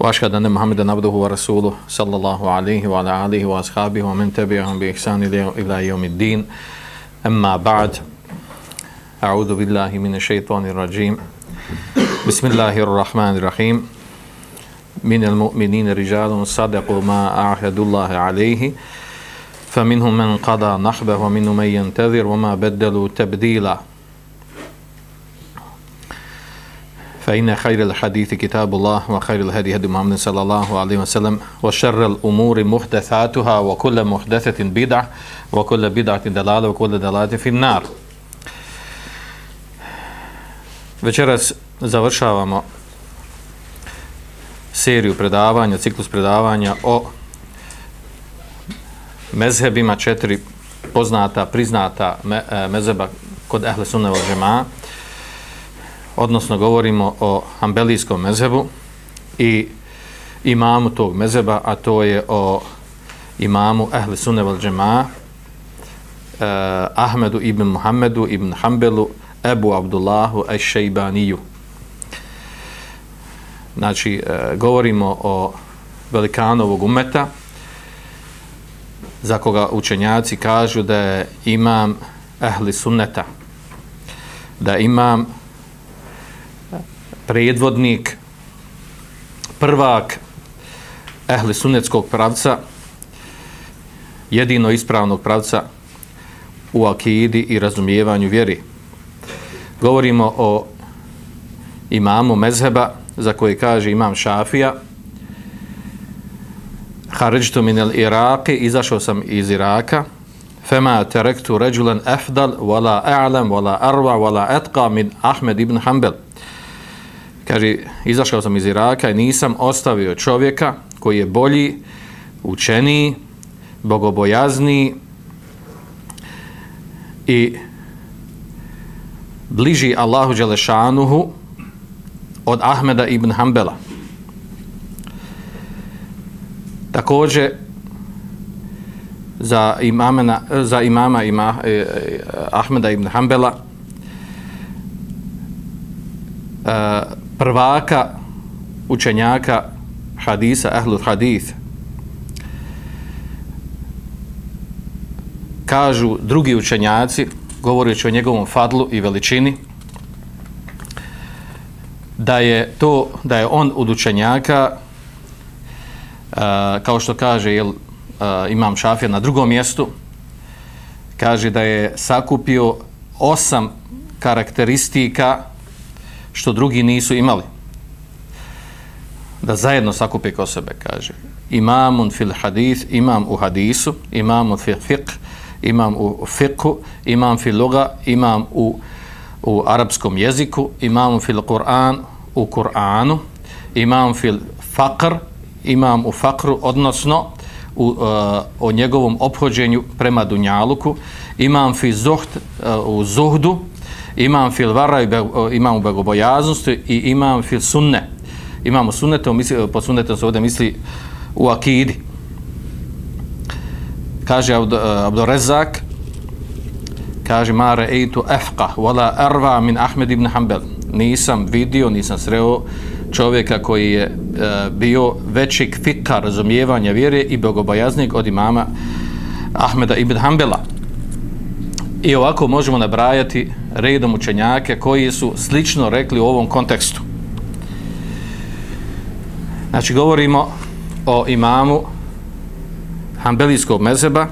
وأشهد أن محمدا عبده ورسوله صلى الله عليه وعلى آله وأصحابه ومن تبعهم بإحسان إلى يوم الدين. أما بعد أعوذ بالله من الشيطان الرجيم. بسم الله الرحمن الرحيم. من المؤمنين رجال صدقوا ما أعهد الله عليه. فمنهم من قضى نحبه ومنهم من ينتظر وما بدلوا تبديلا. فإن خير الحديث كتاب الله وخير الهدي هدي محمد صلى الله عليه وسلم وشر الأمور محدثاتها وكل محدثة بدعة وكل بدعة دلالة وكل دلالة في النار Večeras završavamo seriju predavanja, ciklus predavanja o mezhebima, četiri poznata, priznata me, e, mezheba kod Ehle Sunne od Žema. Odnosno, govorimo o Ambelijskom mezhebu i imamu tog mezheba, a to je o imamu Ehli Sunne val Džema'a, eh, Ahmedu ibn Muhammedu ibn Hanbelu Ebu Abdullahu Eš-Šejbaniju. Znači, eh, govorimo o velikanovog umeta, za koga učenjaci kažu da je imam ehli sunneta, da imam predvodnik, prvak ehli sunnetskog pravca, jedino ispravnog pravca u akidi i razumijevanju vjeri. Govorimo o imamu mezheba za koji kaže imam šafija Haridžtu min el Iraqi izašao sam iz Iraka. Fema terektu ređulen efdal wala a'lam wala arva, wala etqa min Ahmed ibn Hanbel kaže izašao sam iz Iraka i nisam ostavio čovjeka koji je bolji učeniji bogobojazniji i bliži Allahu Đelešanuhu od Ahmeda ibn Hanbala. Također, za, imamena, za imama ima, eh, Ahmeda ibn Hanbala, eh, prvaka učenjaka hadisa, ahlul hadith, kažu drugi učenjaci, govoreći o njegovom fadlu i veličini, da je to, da je on od učenjaka, uh, kao što kaže jel, uh, imam Šafija na drugom mjestu, kaže da je sakupio osam karakteristika što drugi nisu imali. Da zajedno sakupi ko sebe, kaže. Imamun fil hadith, imam u hadisu, imamun fil fiqh, imam u fiqhu, imam fil luga, imam u, u arapskom jeziku, imam fil Kur'an u Kur'anu, imam fil faqr, imam u faqru, odnosno u, uh, o njegovom obhođenju prema Dunjaluku, imam fil zuhd uh, e, u zuhdu, imam fil vara, be, imam u begobojaznosti i imam fil sunne. Imamo u sunnetu, misli, po sunnetu se ovdje misli u akidi. Kaže e, Abdo Rezak kaže Mare eitu afqa wala arva min Ahmed ibn Hanbal. Nisam vidio nisam sreo čovjeka koji je e, bio veći fika razumijevanja vjere i bogobojaznik od imama Ahmeda ibn Hanbala. I ovako možemo nabrajati redom učenjake koji su slično rekli u ovom kontekstu znači govorimo o imamu Hanbelijskog mezeba,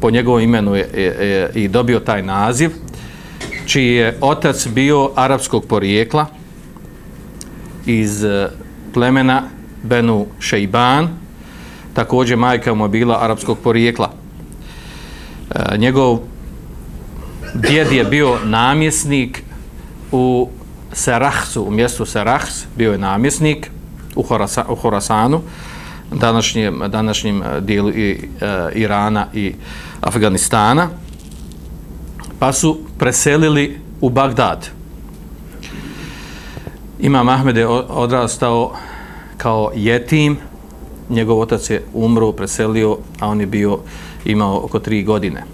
po njegovom imenu je, je, je i dobio taj naziv, čiji je otac bio arapskog porijekla iz e, plemena Benu Šeiban, također majka mu je bila arapskog porijekla. E, njegov djed je bio namjesnik u Serahsu, u mjestu Serahs, bio je namjesnik u, Horasa, u Horasanu, današnjem, današnjem dijelu i, e, Irana i Afganistana, pa su preselili u Bagdad. Imam Ahmed je odrastao kao jetim, njegov otac je umro, preselio, a on je bio, imao oko tri godine.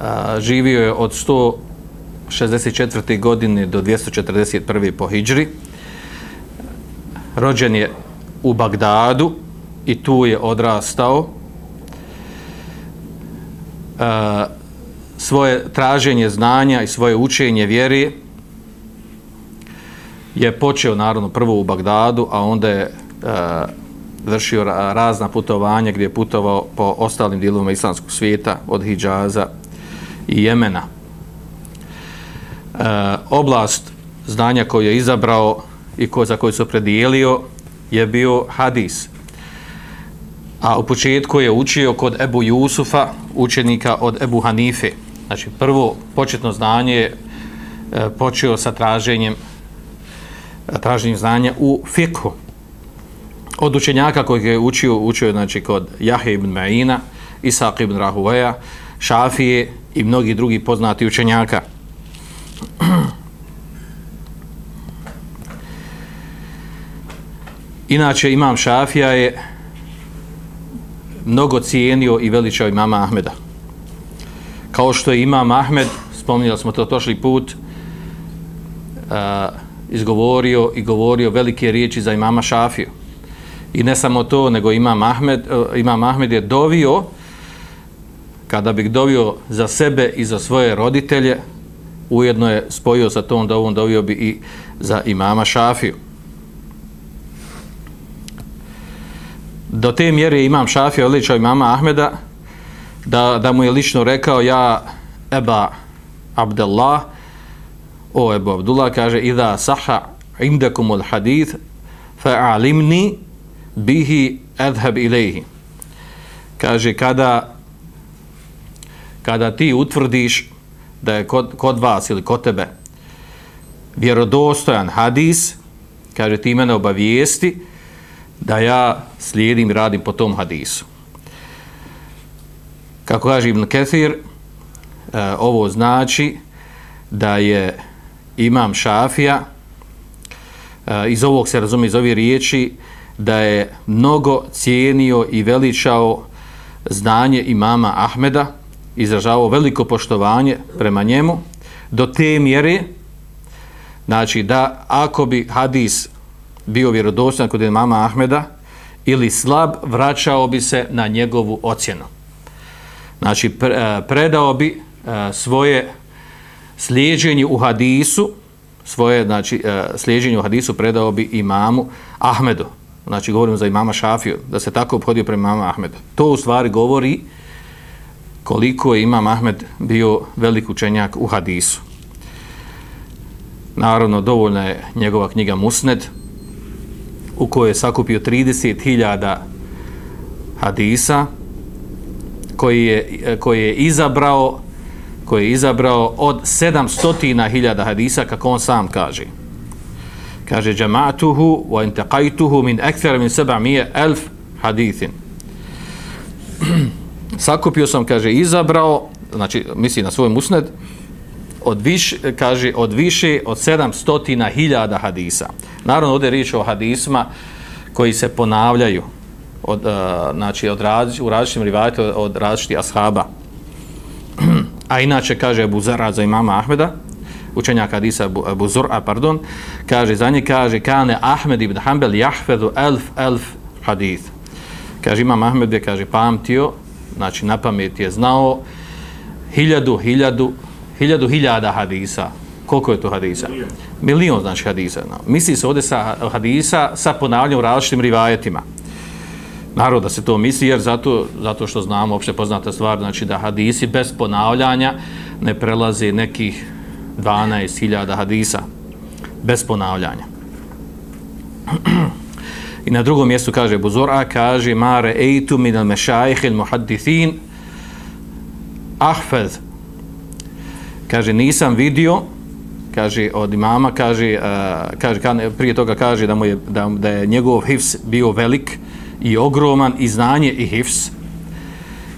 A, živio je od 164. godine do 241. po Hidžri. Rođen je u Bagdadu i tu je odrastao. A, svoje traženje znanja i svoje učenje vjeri je počeo naravno prvo u Bagdadu, a onda je a, vršio razna putovanja gdje je putovao po ostalim dijelovima islamskog svijeta od Hidžaza i Jemena. E, oblast znanja koju je izabrao i ko, za koju se predijelio je bio hadis. A u početku je učio kod Ebu Jusufa, učenika od Ebu Hanife. Znači, prvo početno znanje je e, počeo sa traženjem traženjem znanja u fikhu. Od učenjaka kojeg je učio, učio znači kod Jahe ibn Ma'ina, Isak ibn Rahuveja, Šafije i mnogi drugi poznati učenjaka. Inače, imam Šafija je mnogo cijenio i veličao imama Ahmeda. Kao što je imam Ahmed, spominjali smo to tošli put, uh, izgovorio i govorio velike riječi za imama Šafiju. I ne samo to, nego imam Ahmed, e, imam Ahmed je dovio, kada bih dovio za sebe i za svoje roditelje, ujedno je spojio sa tom dovom, dovio bi i za imama Šafiju. Do te mjere imam Šafija odličao imama Ahmeda, da, da mu je lično rekao ja Eba Abdullah o Ebu Abdullah kaže idha saha indakum al hadith fa'alimni bihi adhab ilayhi. Kaže kada kada ti utvrdiš da je kod, kod vas ili kod tebe vjerodostojan hadis kaže ti mene obavijesti da ja slijedim i radim po tom hadisu. Kako kaže Ibn Kathir, e, ovo znači da je imam Šafija, e, iz ovog se razume, iz ove riječi, da je mnogo cijenio i veličao znanje imama Ahmeda, izražavao veliko poštovanje prema njemu, do te mjere, znači da ako bi hadis bio vjerodostan kod imama Ahmeda, ili slab, vraćao bi se na njegovu ocjenu. Znači, pre, e, predao bi e, svoje slijeđenje u hadisu, svoje znači, e, slijeđenje u hadisu predao bi imamu Ahmedu. Znači, govorimo za imama Šafiju, da se tako obhodio prema imama Ahmedu. To u stvari govori koliko je imam Ahmed bio velik učenjak u hadisu. Naravno, dovoljna je njegova knjiga Musned, u kojoj je sakupio 30.000 hadisa, koji je, koji je izabrao koji je izabrao od 700.000 hadisa kako on sam kaže kaže džamatuhu wa intaqaituhu min akthar min 700.000 hadithin sakupio sam kaže izabrao znači misli na svoj musned od više, kaže, od više od 700.000 hadisa. Naravno, ovdje je riječ o hadisma koji se ponavljaju, od, uh, znači od različ, u različitim rivajetu od različitih ashaba. A inače kaže Abu Zara za imama Ahmeda, učenjak hadisa Abu, Abu Zura, pardon, kaže, za nje kaže, kane Ahmed ibn Hanbel jahfedu elf, elf hadith. Kaže, imam Ahmed je, kaže, pamtio, znači na pamet je znao hiljadu, hiljadu, hiljadu, hiljada hadisa. Koliko je to hadisa? Milion, znači hadisa. No. Misli se ovdje sa hadisa sa ponavljanjem u različitim rivajetima. Naravno da se to misli, jer zato, zato što znamo opšte poznata stvar, znači da hadisi bez ponavljanja ne prelaze nekih 12.000 hadisa bez ponavljanja. I na drugom mjestu kaže Buzora, kaže Mare eitu min al mešajih il muhaddithin ahfez. Kaže, nisam vidio, kaže od imama kaže, uh, kaže kan, prije toga kaže da mu je da, da je njegov hifs bio velik i ogroman i znanje i hifs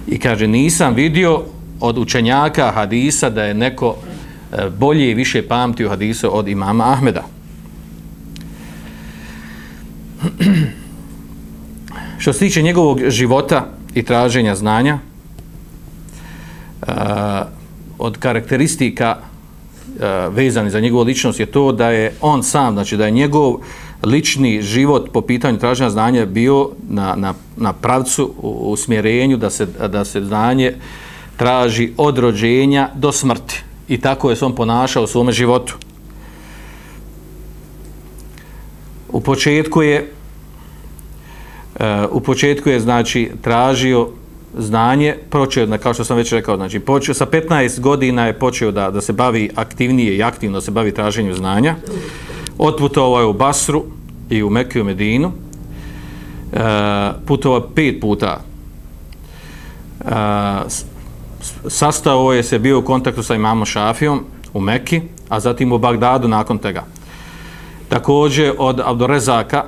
i kaže nisam vidio od učenjaka hadisa da je neko bolje i više pamtio hadise od imama Ahmeda što se tiče njegovog života i traženja znanja uh, od karakteristika uh, vezani za njegovu ličnost je to da je on sam, znači da je njegov lični život po pitanju traženja znanja bio na, na, na pravcu u, u smjerenju da se, da se znanje traži od rođenja do smrti. I tako je se on ponašao u svome životu. U početku je uh, u početku je znači tražio znanje, počeo, na, kao što sam već rekao, znači, počeo, sa 15 godina je počeo da, da se bavi aktivnije i aktivno se bavi traženjem znanja. Otputovao je u Basru i u Mekiju Medinu. E, putovao pet puta. E, sastao je se bio u kontaktu sa imamom Šafijom u Meki, a zatim u Bagdadu nakon tega. Također od Abdorezaka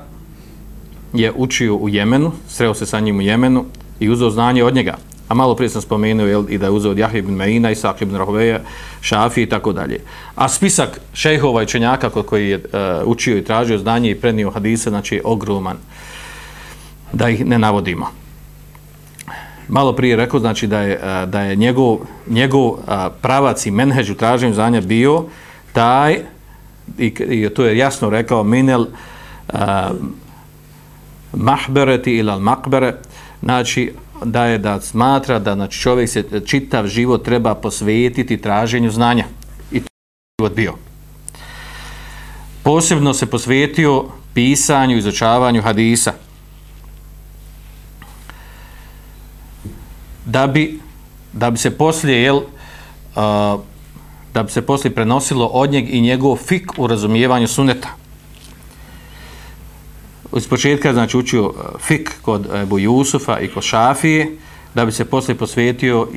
je učio u Jemenu, sreo se sa njim u Jemenu, i uzeo znanje od njega. A malo prije sam spomenuo jel, i da je uzeo od Jahve ibn Meina, Isak ibn Rahoveja, Šafi i tako dalje. A spisak šejhova i čenjaka kod koji je uh, učio i tražio znanje i prenio hadise, znači je ogroman da ih ne navodimo. Malo prije rekao znači da je, da je njegov, njegov pravac i menheđ u traženju znanja bio taj, i, i to je jasno rekao, minel uh, mahbereti ilal makbere, znači da je da smatra da znači čovjek se čitav život treba posvetiti traženju znanja. I to je život bio. Posebno se posvetio pisanju izučavanju hadisa. Da bi da bi se poslije jel uh, da bi se poslije prenosilo od njeg i njegov fik u razumijevanju suneta iz početka znači učio uh, fik kod Ebu Jusufa i kod Šafije, da bi se poslije posvetio uh,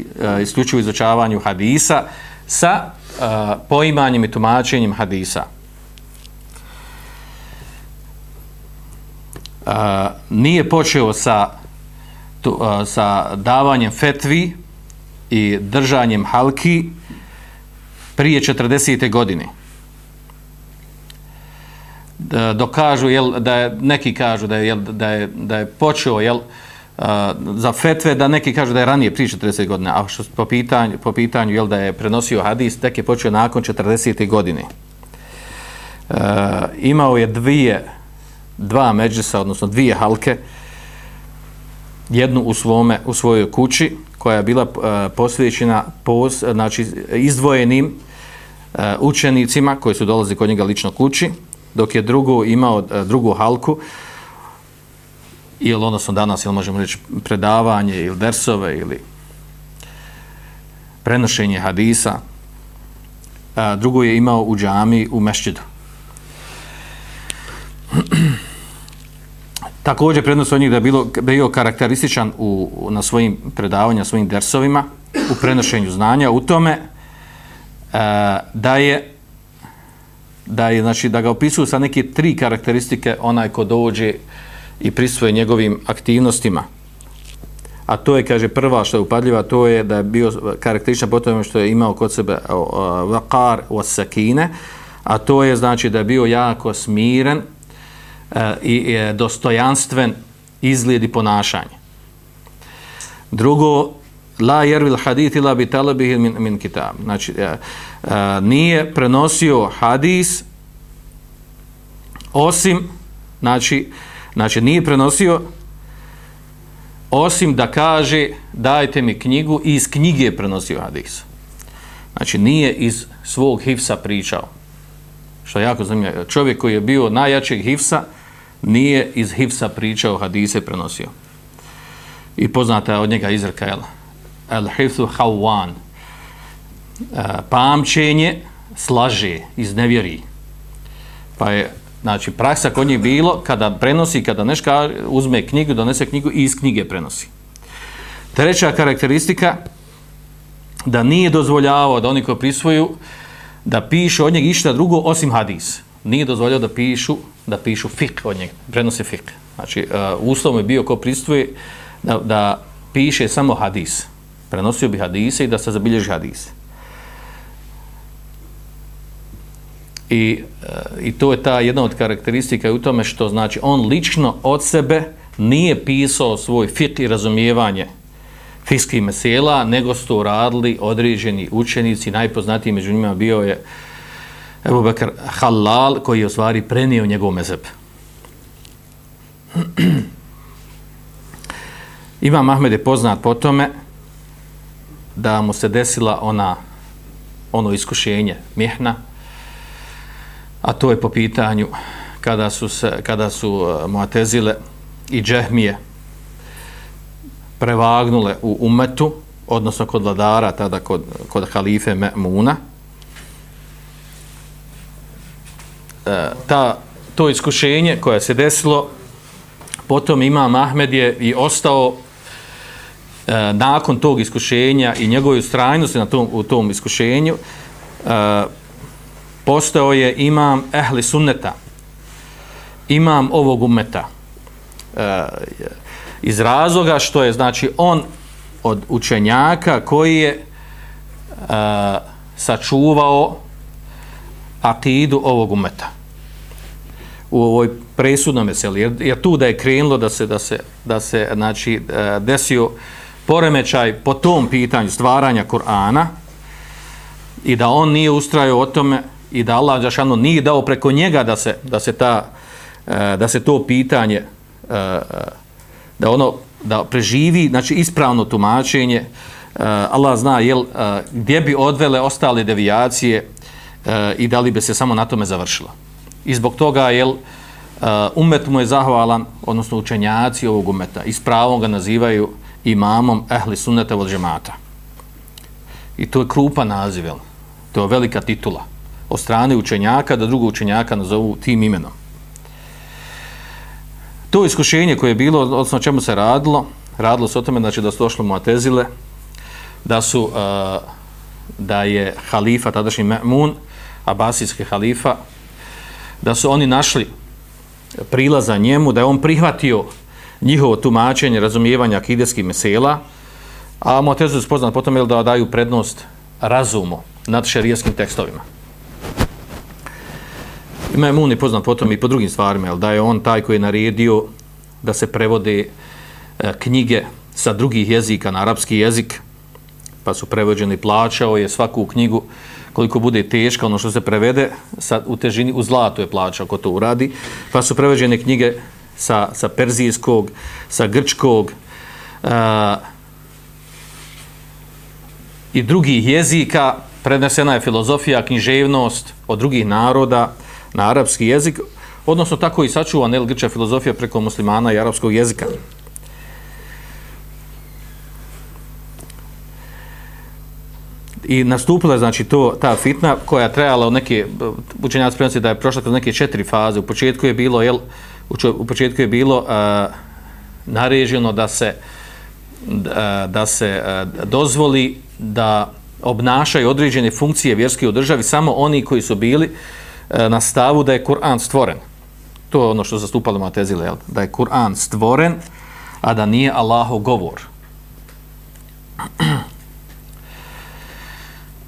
isključivo izučavanju hadisa sa uh, poimanjem i tumačenjem hadisa. Uh, nije počeo sa, tu, uh, sa davanjem fetvi i držanjem halki prije 40. godine dokažu jel da je neki kažu da je jel, da je da je počeo jel uh, za fetve da neki kažu da je ranije prije 40 godina a što po pitanju po pitanju jel da je prenosio hadis tek je počeo nakon 40. godine uh, imao je dvije dva međusa, odnosno dvije halke jednu u svome u svojoj kući koja je bila e, posvećena pos, znači izdvojenim e, učenicima koji su dolazili kod njega lično kući dok je drugu imao e, drugu halku. Ili odnosno danas ili možemo reći predavanje ili dersove ili prenošenje hadisa. E, A drugo je imao u džami u mešćidu također prednost od njih da je bilo, bio karakterističan u, na svojim predavanja, svojim dersovima u prenošenju znanja u tome e, da je da je znači da ga opisuju sa neke tri karakteristike onaj ko dođe i prisvoje njegovim aktivnostima. A to je, kaže, prva što je upadljiva, to je da je bio karakterističan po tome što je imao kod sebe vakar od sakine, a to je, znači, da je bio jako smiren i e, dostojanstven izgled i ponašanje. Drugo, la jervil hadith ila bi talabih min, min kitab. Znači, e, e, nije prenosio hadis osim, znači, znači nije prenosio osim da kaže dajte mi knjigu i iz knjige je prenosio hadis. Znači, nije iz svog hifsa pričao. Što je jako zanimljivo. Čovjek koji je bio najjačeg hifsa, nije iz hifsa pričao, hadise prenosio. I poznata je od njega izreka, jel? el hifsu hawan e, pamćenje slaže iz nevjeri pa je znači praksa kod njih bilo kada prenosi kada neška uzme knjigu donese knjigu i iz knjige prenosi treća karakteristika da nije dozvoljavao da oni koji prisvoju da pišu od njega išta drugo osim hadis. Nije dozvoljao da pišu da pišu fik od njega, prenose fik. Znači, uh, uslov je bio ko pristuje da, da piše samo hadis. Prenosio bi hadise i da se zabilježi hadise. I, uh, I to je ta jedna od karakteristika u tome što znači on lično od sebe nije pisao svoj fik i razumijevanje fiskih mesela, nego su to radili određeni učenici, najpoznatiji među njima bio je Ebu Bekr Halal, koji je u stvari prenio njegov mezeb. Imam Ahmed je poznat po tome da mu se desila ona ono iskušenje, mihna, a to je po pitanju kada su, se, kada su e, uh, Muatezile i Džehmije prevagnule u umetu, odnosno kod vladara, tada kod, kod halife Me'muna, e, E, ta, to iskušenje koje se desilo, potom Imam Ahmed je i ostao e, nakon tog iskušenja i njegove ustrajnosti na tom, u tom iskušenju, e, postao je imam ehli sunneta, imam ovog umeta. E, iz razloga što je znači on od učenjaka koji je e, sačuvao atidu ovog umeta u ovoj presudnom meseli. jer, jer tu da je krenulo da se da se da se znači e, desio poremećaj po tom pitanju stvaranja Kur'ana i da on nije ustrajao o tome i da Allah Đašanu nije dao preko njega da se da se ta e, da se to pitanje e, da ono da preživi znači ispravno tumačenje Allah zna jel gdje bi odvele ostale devijacije e, i da li bi se samo na tome završilo i zbog toga jel eh, e, umet mu je zahvalan odnosno učenjaci ovog umeta i ga nazivaju imamom ehli sunneta od džemata i to je krupa naziv jel? to je velika titula od strane učenjaka da drugog učenjaka nazovu tim imenom to iskušenje koje je bilo, odnosno čemu se radilo, radilo se o tome znači, da su došli Muatezile, da su, uh, da je halifa, tadašnji Me'mun, abasijski halifa, da su oni našli prilaza njemu, da je on prihvatio njihovo tumačenje, razumijevanja akideskih mesela, a Muatezile je poznali potom da daju prednost razumu nad šerijskim tekstovima. Ima je Muni poznat potom i po drugim stvarima, jel, da je on taj koji je naredio da se prevode e, knjige sa drugih jezika na arapski jezik, pa su prevođeni, plaćao je svaku knjigu koliko bude teška, ono što se prevede, sa, u težini, u zlatu je plaćao ko to uradi, pa su prevođene knjige sa, sa perzijskog, sa grčkog uh, i drugih jezika, prenesena je filozofija, književnost od drugih naroda, na arapski jezik, odnosno tako i sačuvana je grčka filozofija preko muslimana i arapskog jezika. I nastupila je znači to ta fitna koja trajala od neke učenjaci prenosi da je prošla kroz neke četiri faze. U početku je bilo jel u početku je bilo uh, naređeno da se da, da se a, dozvoli da obnašaju određene funkcije vjerske u državi samo oni koji su bili a, na stavu da je Kur'an stvoren. To je ono što zastupalo Matezile, jel? da je Kur'an stvoren, a da nije Allahov govor.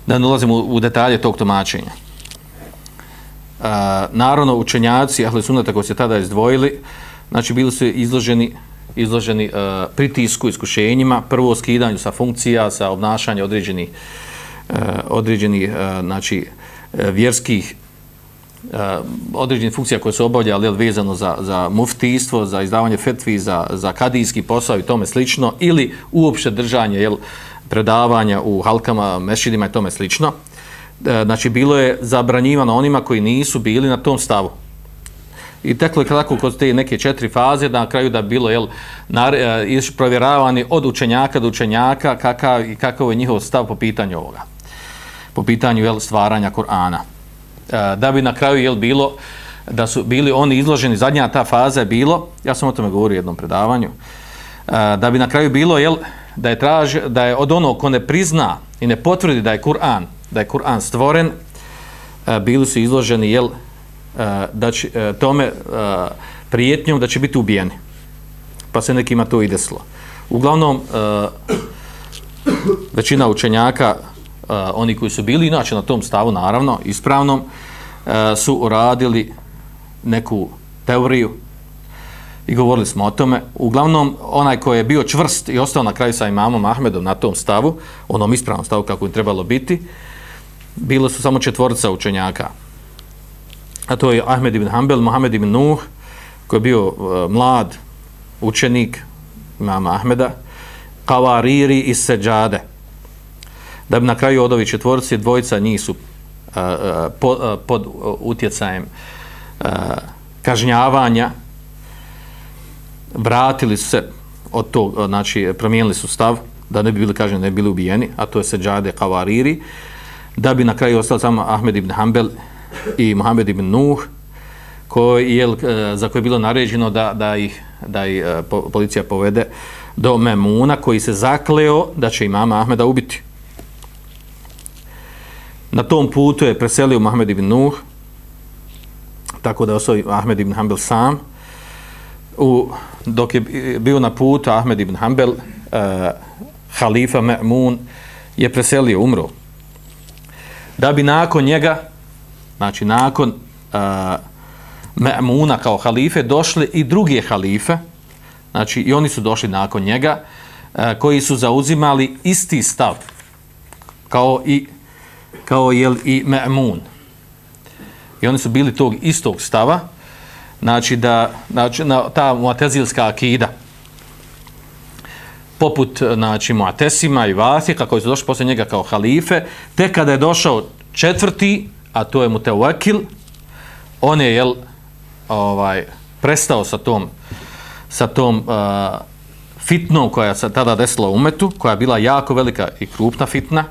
Da ne ulazimo u detalje tog tumačenja. Uh, naravno, učenjaci, ahli sunata koji se tada izdvojili, znači bili su izloženi, izloženi e, pritisku, iskušenjima, prvo skidanju sa funkcija, sa obnašanja određenih e, određeni, e, znači, e, vjerskih e, određenih funkcija koje su obavljali vezano za, za muftistvo, za izdavanje fetvi, za, za kadijski posao i tome slično, ili uopšte držanje jel, predavanja u halkama, mešidima i tome slično. E, znači, bilo je zabranjivano onima koji nisu bili na tom stavu. I teklo je kratko kod te neke četiri faze, da na kraju da bilo jel, nar, e, iš provjeravani od učenjaka do učenjaka kakav, i kakav je njihov stav po pitanju ovoga. Po pitanju jel, stvaranja Kur'ana e, da bi na kraju jel bilo da su bili oni izloženi zadnja ta faza je bilo ja sam o tome govorio u jednom predavanju da bi na kraju bilo jel da je traži, da je od onog ko ne prizna i ne potvrdi da je Kur'an da je Kur'an stvoren e, bili su izloženi jel, e, da će, e, tome e, prijetnjom da će biti ubijeni. Pa se nekima to i desilo. Uglavnom, e, većina učenjaka, e, oni koji su bili inače na tom stavu, naravno, ispravnom, e, su uradili neku teoriju i govorili smo o tome. Uglavnom, onaj koji je bio čvrst i ostao na kraju sa imamom Ahmedom na tom stavu, onom ispravnom stavu kako je trebalo biti, bilo su samo četvorica učenjaka. A to je Ahmed ibn Hanbel, Mohamed ibn Nuh, koji je bio uh, mlad učenik imama Ahmeda, Kavariri iz Seđade. Da bi na kraju od ovih četvorci dvojica njih su uh, uh, pod, uh, pod utjecajem uh, kažnjavanja vratili su se od tog, znači promijenili su stav da ne bi bili kažem, ne bi bili ubijeni, a to je Seđade Kavariri, da bi na kraju ostali samo Ahmed ibn Hanbel i Mohamed ibn Nuh, koji je, eh, za koje je bilo naređeno da, da ih, da ih eh, policija povede do Memuna, koji se zakleo da će imama Ahmeda ubiti. Na tom putu je preselio Mohamed ibn Nuh, tako da je Ahmed ibn Hanbel sam, u, dok je bio na putu Ahmed ibn Hanbel, eh, uh, halifa Ma'mun je preselio, umro. Da bi nakon njega, znači nakon eh, uh, Ma'muna kao halife, došli i drugi halife, znači i oni su došli nakon njega, uh, koji su zauzimali isti stav, kao i kao jel i Ma'mun. I oni su bili tog istog stava, znači da znači na ta muatezilska akida poput znači muatesima i vasika koji su došli posle njega kao halife te kada je došao četvrti a to je mutawakil on je jel ovaj prestao sa tom sa tom uh, fitnom koja se tada desila u umetu koja je bila jako velika i krupna fitna.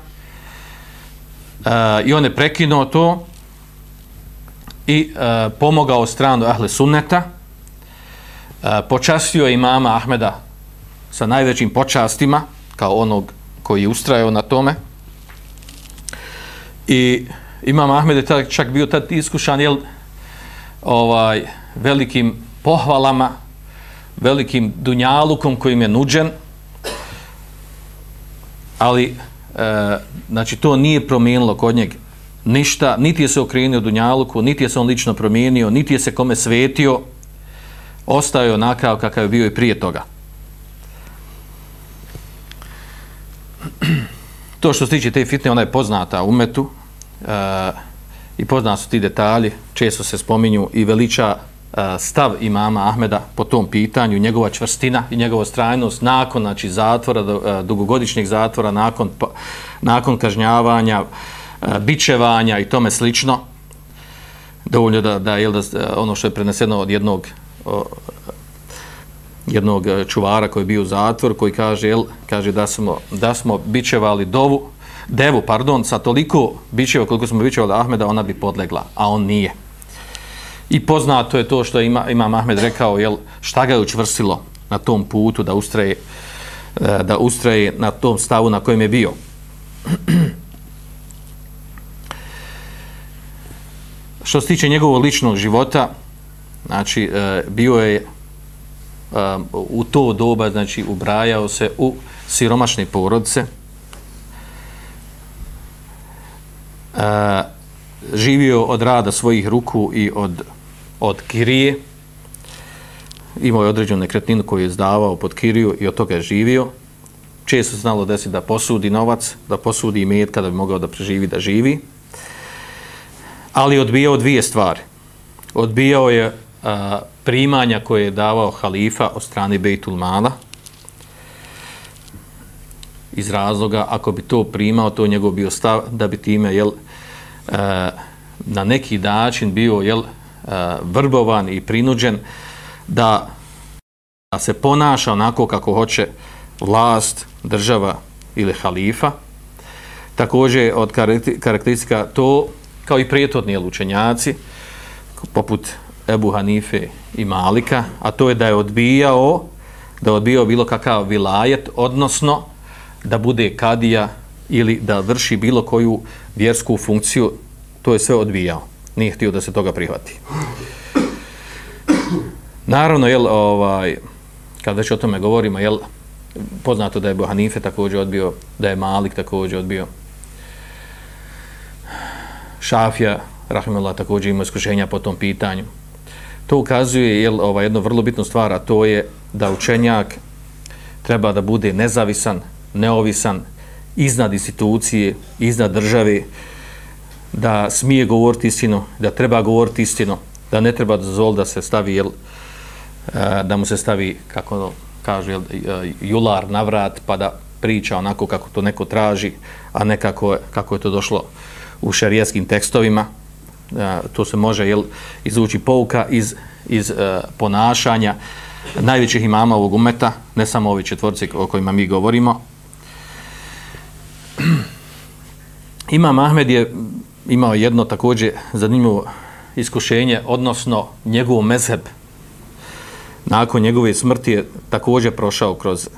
Uh, i on je prekinuo to i e, pomogao stranu Ahle Sunneta, e, počastio imama Ahmeda sa najvećim počastima, kao onog koji je ustrajao na tome. I imam Ahmed je tad, čak bio tad iskušan jel, ovaj, velikim pohvalama, velikim dunjalukom kojim je nuđen, ali e, znači to nije promijenilo kod njega ništa, niti je se okrenio Dunjaluku, niti je se on lično promijenio, niti je se kome svetio, ostao je onakav kakav je bio i prije toga. To što se tiče te fitne, ona je poznata umetu uh, i poznata su ti detalji, često se spominju i veliča e, stav imama Ahmeda po tom pitanju, njegova čvrstina i njegova strajnost nakon znači, zatvora, e, dugogodišnjeg zatvora, nakon, pa, nakon kažnjavanja, uh, bičevanja i tome slično dovoljno da, da, jel, da ono što je preneseno od jednog o, jednog e, čuvara koji je bio u zatvor koji kaže jel, kaže da smo, da smo bičevali dovu devu, pardon, sa toliko bičeva koliko smo bičevali Ahmeda, ona bi podlegla, a on nije. I poznato je to što ima, ima Ahmed rekao, jel, šta ga je učvrsilo na tom putu da ustraje, e, da ustraje na tom stavu na kojem je bio. što se tiče njegovog ličnog života, znači, e, bio je e, u to doba, znači, ubrajao se u siromašne porodce, e, živio od rada svojih ruku i od, od kirije, imao je određenu nekretninu koju je zdavao pod kiriju i od toga je živio. Često se znalo desiti da posudi novac, da posudi imet kada bi mogao da preživi, da živi ali odbijao dvije stvari. Odbijao je a, primanja koje je davao halifa od strane Bejtul Mala iz razloga ako bi to primao, to njegov bio stav da bi time jel, a, na neki način bio jel, a, vrbovan i prinuđen da, da se ponaša onako kako hoće vlast, država ili halifa. Također od karakteristika to kao i prijetodni učenjaci, poput Ebu Hanife i Malika, a to je da je odbijao, da je odbijao bilo kakav vilajet, odnosno da bude kadija ili da vrši bilo koju vjersku funkciju to je sve odbijao. Nije htio da se toga prihvati. Naravno, jel, ovaj, kad već o tome govorimo, jel, poznato da je Bohanife također odbio, da je Malik također odbio. Šafija, rahimullah, također ima iskušenja po tom pitanju. To ukazuje jel, ovaj, jednu vrlo bitnu stvar, a to je da učenjak treba da bude nezavisan, neovisan, iznad institucije, iznad države, da smije govoriti istinu, da treba govoriti istinu, da ne treba dozvoliti da se stavi, jel, e, da mu se stavi, kako ono kaže, jel, e, jular na vrat, pa da priča onako kako to neko traži, a ne kako, kako je to došlo u šarijatskim tekstovima. E, to se može jel, izvući pouka iz, iz e, ponašanja najvećih imama ovog umeta, ne samo ovi četvorci o kojima mi govorimo. Imam Ahmed je imao jedno također zanimljivo iskušenje, odnosno njegov mezheb nakon njegove smrti je također prošao kroz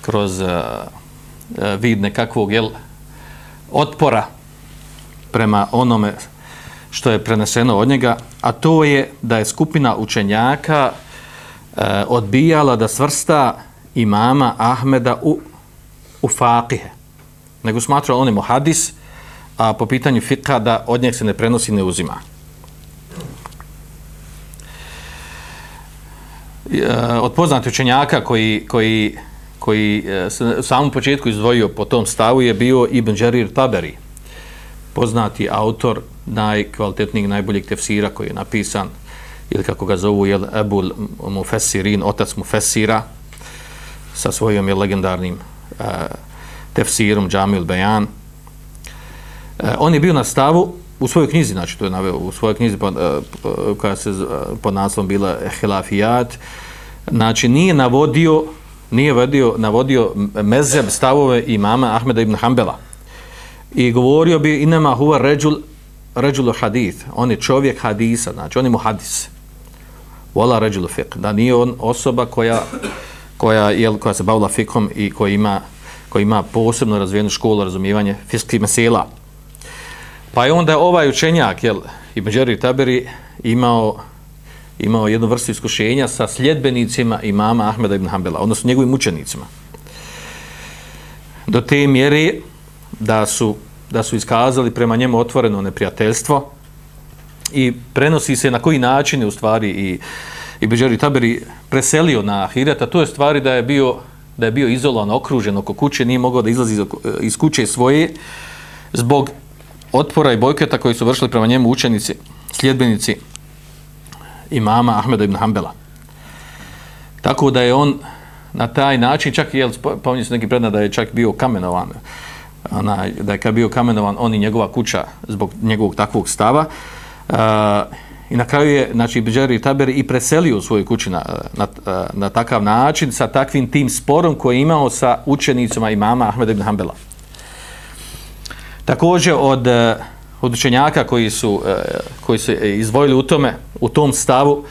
kroz uh, vid nekakvog jel, otpora prema onome što je preneseno od njega, a to je da je skupina učenjaka e, odbijala da svrsta imama Ahmeda u, u fakihe. Nego smatrao on je muhadis, a po pitanju fika da od njeg se ne prenosi, ne uzima. E, od poznatih učenjaka koji, koji, koji e, se u samom početku izdvojio po tom stavu je bio Ibn Đarir Taberi, poznati autor najkvalitetnijeg, najboljeg tefsira koji je napisan, ili kako ga zovu, je Ebul Mufessirin, otac Mufessira, sa svojim jel, legendarnim e, tefsirom Džamil Bejan, E, on je bio na stavu u svojoj knjizi, znači to je naveo u svojoj knjizi pod, e, koja se pod naslovom bila Hilafijat, znači nije navodio nije vodio, navodio mezeb stavove imama Ahmeda ibn Hanbala. I govorio bi inema huwa ređul ređulu hadith. On je čovjek hadisa, znači on je muhadis. Vola ređulu fiqh. Da nije on osoba koja, koja, jel, koja se bavila fikom i koja ima, koja ima posebno razvijenu školu razumijevanje fiskih mesela. Pa je onda ovaj učenjak, jel, Ibn Đeri Taberi, imao, imao jednu vrstu iskušenja sa sljedbenicima imama Ahmeda ibn Hanbala, odnosno njegovim učenicima. Do te mjere da su, da su iskazali prema njemu otvoreno neprijateljstvo i prenosi se na koji način je u stvari i i Beđeri Taberi preselio na Ahiret, a to je stvari da je bio da je bio izolovan, okružen oko kuće, nije mogao da izlazi iz kuće svoje zbog otpora i bojketa koji su vršili prema njemu učenici, sljedbenici imama Ahmeda ibn Hanbela. Tako da je on na taj način, čak i, pominje se neki predna da je čak bio kamenovan, ona, da je kad bio kamenovan on i njegova kuća zbog njegovog takvog stava. Uh, I na kraju je, znači, Bđeri Taberi i preselio u kuću na, na, e, na takav način, sa takvim tim sporom koji je imao sa učenicima imama Ahmeda ibn Hanbala. Također od, e, od učenjaka koji su, koji su izvojili u tome, u tom stavu,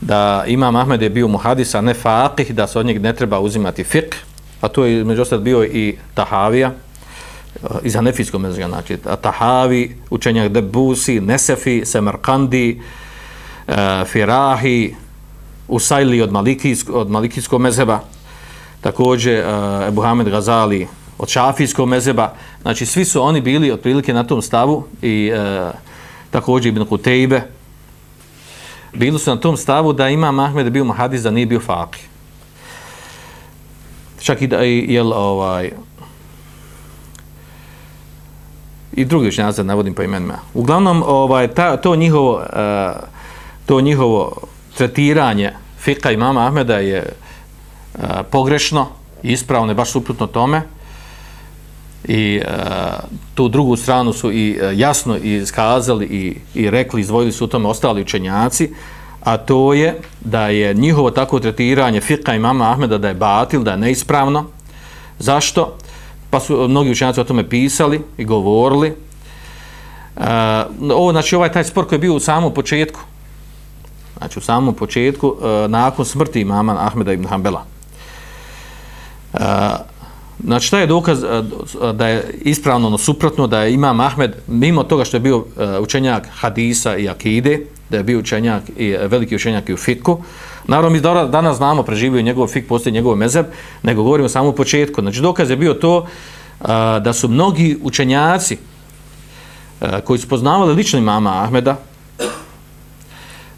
da Imam Ahmed je bio muhadis, a ne faqih, da se od njeg ne treba uzimati fiqh, a to je među ostalo bio i Tahavija, Uh, iz Hanefijskog mezga, znači Tahavi, učenjak Debusi, Nesefi, Semerkandi, uh, Firahi, Usajli od, Malikijsk, od Malikijskog mezheba, također uh, Ebu Hamed Gazali, od šafijskog mezeba, znači svi su oni bili otprilike na tom stavu i e, također Ibn Kutejbe, bili su na tom stavu da ima Ahmed bio muhadis da nije bio faqih. Čak i da je, jel, ovaj, i drugi učenjaci nazad navodim po imenima. Uglavnom, ovaj, ta, to njihovo, uh, to njihovo tretiranje fika imama Ahmeda je uh, pogrešno, ispravno, baš suprotno tome i uh, tu drugu stranu su i uh, jasno iskazali i, i rekli, izvojili su u tome ostali učenjaci, a to je da je njihovo tako tretiranje fika imama Ahmeda da je batil, da je neispravno. Zašto? Pa su mnogi učenjaci o tome pisali i govorili. Uh, ovo, znači, ovaj taj spor koji je bio u samom početku, znači u samom početku, uh, nakon smrti imama Ahmeda ibn Hanbala. Uh, e, Znači, šta je dokaz a, da je ispravno, ono suprotno, da je Imam Ahmed, mimo toga što je bio a, učenjak hadisa i akide, da je bio učenjak i veliki učenjak i u fitku, naravno mi danas znamo, preživio njegov fik, postoji njegov mezeb, nego govorimo samo u početku. Znači, dokaz je bio to a, da su mnogi učenjaci a, koji su poznavali lično Imama Ahmeda,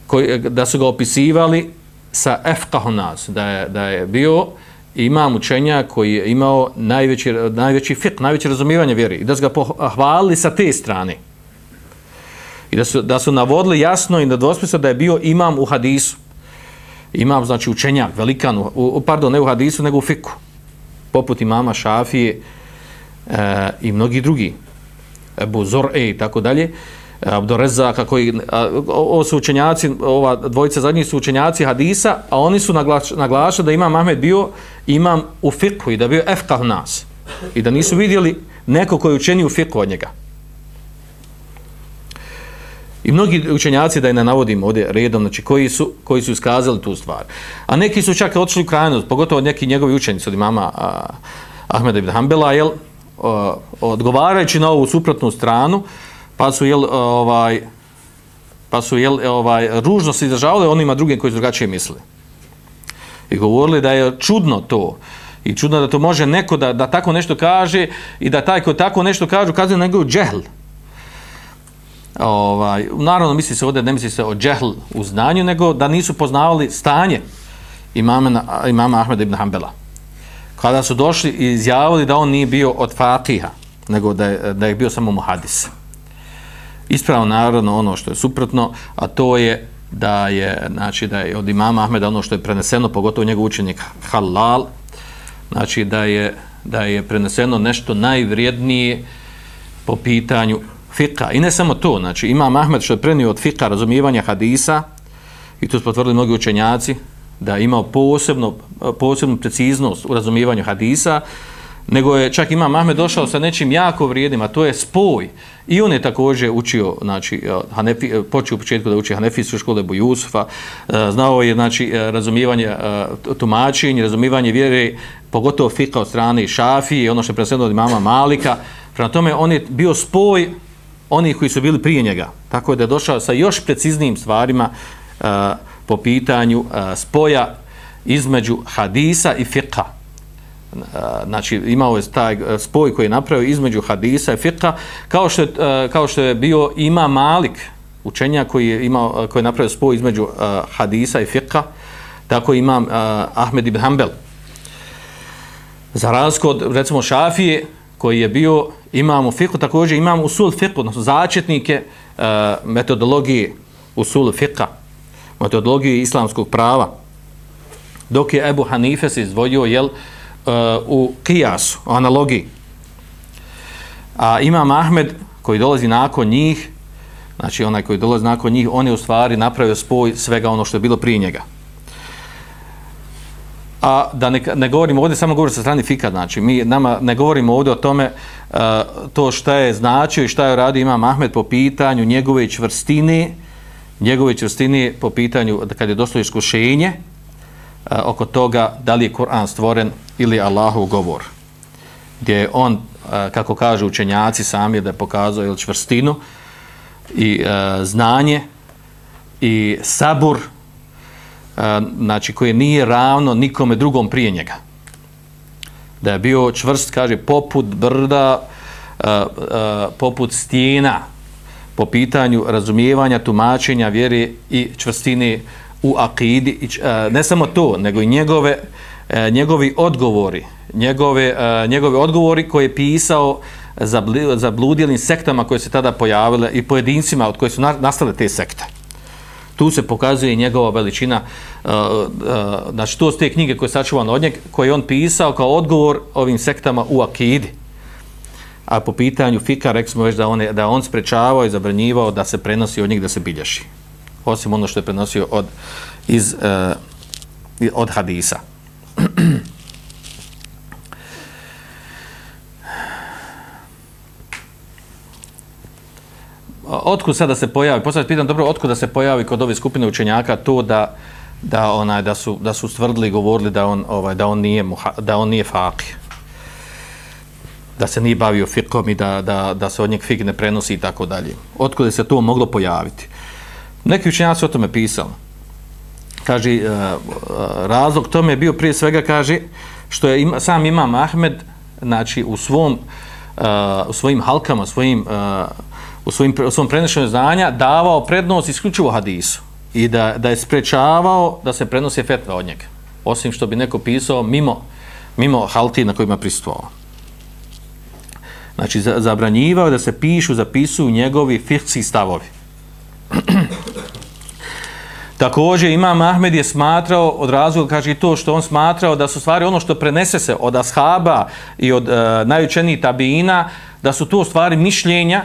koji, da su ga opisivali sa efkahonaz, da je, da je bio imam učenja koji je imao najveći, najveći fit, najveće razumijevanje vjeri i da su ga pohvalili sa te strane. I da su, da su navodili jasno i nedvospisno da je bio imam u hadisu. Imam, znači, učenjak, velikan, u, u, pardon, ne u hadisu, nego u fiku. Poput imama Šafije e, i mnogi drugi. Ebu Zor'e i tako dalje. Abdorezaka koji, ovo su učenjaci, ova dvojica zadnjih su učenjaci hadisa, a oni su naglašali da imam Ahmed bio imam u fiku i da bio efkah nas. I da nisu vidjeli neko koji je učeni u fiku od njega. I mnogi učenjaci, da je ne navodim ovdje redom, znači koji su, koji su iskazali tu stvar. A neki su čak otišli u krajnost, pogotovo neki njegovi učenici od imama a, Ahmeda ibn Hanbela, jel, a, odgovarajući na ovu suprotnu stranu, pa su jel ovaj pa su jel ovaj ružno se izražavali onima drugim koji su drugačije mislili. I govorili da je čudno to i čudno da to može neko da, da tako nešto kaže i da taj ko tako nešto kaže ukazuje na njegov džehl. Ovaj, naravno misli se ovdje, ne misli se o džehl u znanju, nego da nisu poznavali stanje imama, imama Ahmeda ibn Hanbala. Kada su došli i izjavili da on nije bio od Fatiha, nego da je, da je bio samo muhadis ispravno naravno ono što je suprotno, a to je da je, znači, da je od imama Ahmeda ono što je preneseno, pogotovo njegov učenik Halal, znači da je, da je preneseno nešto najvrijednije po pitanju fika. I ne samo to, znači imam Ahmed što je prenio od fika razumijevanja hadisa, i tu su potvrdili mnogi učenjaci, da je imao posebno, posebnu preciznost u razumijevanju hadisa, nego je čak ima Ahmed došao sa nečim jako vrijednim, a to je spoj. I on je također učio, znači, eh, Hanefi, eh, počeo u početku da uči Hanefijsku školu Ebu Jusufa, eh, znao je, znači, razumijevanje tumačenje, razumijevanje vjere, pogotovo fika od strane Šafije, ono što je predsjedno od imama Malika. Prema tome, on je bio spoj oni koji su bili prije njega. Tako da je došao sa još preciznijim stvarima eh, po pitanju eh, spoja između hadisa i fiqha eh, znači imao je taj spoj koji je napravio između hadisa i fiqha kao što je, kao što je bio ima Malik učenja koji je imao koji je napravio spoj između hadisa i fiqha tako ima Ahmed ibn Hanbel za razliku od recimo Šafije koji je bio imam u fiqhu također imam usul fiqhu odnosno začetnike e, metodologije usul fiqha metodologije islamskog prava dok je Ebu Hanife se izdvojio jel, e, u kijasu, u analogiji. A imam Ahmed koji dolazi nakon njih, znači onaj koji dolazi nakon njih, on je u stvari napravio spoj svega ono što je bilo prije njega. A da ne, ne govorimo ovdje, samo govorimo sa strani fika, znači mi nama ne govorimo ovdje o tome uh, to šta je značio i šta je radio imam Ahmed po pitanju njegove čvrstine, njegove čvrstine po pitanju kad je došlo iskušenje, uh, oko toga da li je Kur'an stvoren ili Allahov govor. Gdje je on, uh, kako kaže učenjaci sami, da je pokazao ili čvrstinu i uh, znanje i sabur, uh, znači koje nije ravno nikome drugom prije njega. Da je bio čvrst, kaže, poput brda, poput stijena, po pitanju razumijevanja, tumačenja, vjere i čvrstine u akidi, ne samo to, nego i njegove, njegovi odgovori, njegove, njegove odgovori koje je pisao za, za sektama koje se tada pojavile i pojedincima od koje su nastale te sekte. Tu se pokazuje njegova veličina, e, e, znači to su te knjige koje je sačuvano od njeg, koje on pisao kao odgovor ovim sektama u akidi. A po pitanju fika, rekli smo već da on, je, da on sprečavao i zabranjivao da se prenosi od njeg da se bilješi osim ono što je prenosio od iz uh, od hadisa. Otkud sada se pojavi, Postavljati pitam dobro, otkud da se pojavi kod ove skupine učenjaka to da da onaj da su da su stvrdili govorili da on ovaj da on nije muha, da on nije faqih. da se nije bavio fikom i da, da, da se od njeg fik ne prenosi i tako dalje. Otkud je se to moglo pojaviti? Neki učenjaci o tome pisali. Kaže, eh, eh, razlog tome je bio prije svega, kaže, što je ima, sam imam Ahmed, znači, u svom, eh, u svojim halkama, svojim, uh, u, svojim, u svom prenošenju znanja, davao prednost isključivo hadisu i da, da je sprečavao da se prenose fetva od njega. Osim što bi neko pisao mimo, mimo halti na kojima pristovao. Znači, zabranjivao da se pišu, zapisuju njegovi fiksi stavovi. Također Imam Ahmed je smatrao od razloga, kaže i to što on smatrao da su stvari ono što prenese se od ashaba i od e, najučenijih tabina, da su to stvari mišljenja,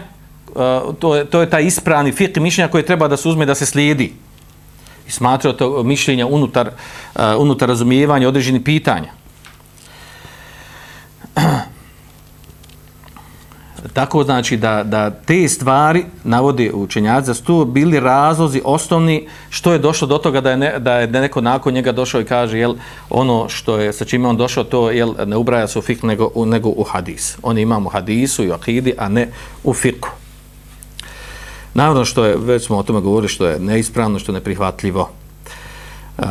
to, je, to je taj ispravni fiqh mišljenja koje treba da se uzme da se slijedi. I smatrao to mišljenja unutar, uh, unutar razumijevanja određenih pitanja. Tako znači da, da te stvari navodi učenjaci da su bili razlozi osnovni što je došlo do toga da je, ne, da je neko nakon njega došao i kaže jel ono što je sa čime on došao to jel ne ubraja se u fik nego, u, nego u hadis. Oni imamo hadisu i akidi a ne u fiku. Naravno što je, već smo o tome govorili, što je neispravno, što je neprihvatljivo. E,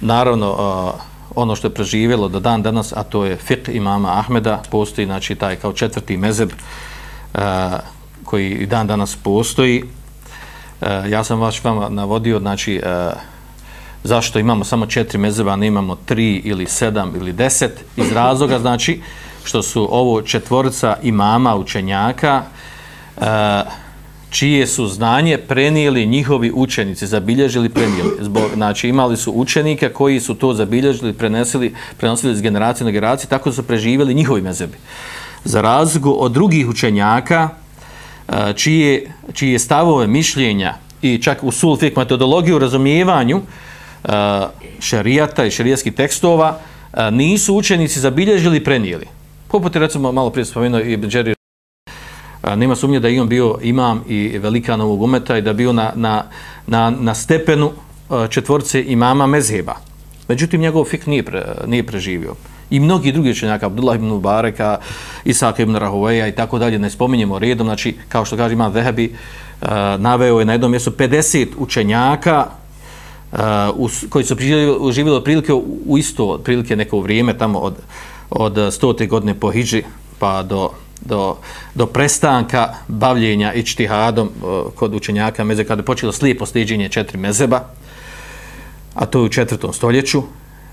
naravno, e, ono što je preživjelo do dan danas, a to je fiqh imama Ahmeda, postoji znači taj kao četvrti mezeb e, koji i dan danas postoji. E, ja sam vaš vama navodio, znači, e, zašto imamo samo četiri mezeba, a ne imamo tri ili sedam ili deset, iz razloga, znači, što su ovo četvorica imama učenjaka, uh, čije su znanje prenijeli njihovi učenici, zabilježili, prenijeli. Zbog, znači, imali su učenike koji su to zabilježili, prenesili, prenosili iz generacije na generaciju, tako su preživjeli njihovi mezebi. Za razliku od drugih učenjaka, e, čije, čije stavove mišljenja i čak u sulfik metodologiju razumijevanju e, šarijata i šarijskih tekstova, e, nisu učenici zabilježili, prenijeli. Poput recimo, malo prije spomenuo i Džeri nema sumnje da je on bio imam i velika novog umeta i da bio na, na, na, na stepenu četvorce imama mezheba. Međutim, njegov fik nije, pre, nije preživio. I mnogi drugi učenjaka, Abdullah ibn Bareka, Isak ibn Rahoveja i tako dalje, ne spominjemo redom, znači, kao što kaže imam Vehebi, uh, naveo je na jednom mjestu 50 učenjaka uh, u, koji su živjeli prilike u, u isto prilike neko vrijeme, tamo od, od 100. godine po Hidži pa do do, do prestanka bavljenja ičtihadom uh, kod učenjaka meze, kada je počelo slijepo sliđenje četiri mezeba, a to je u četvrtom stoljeću,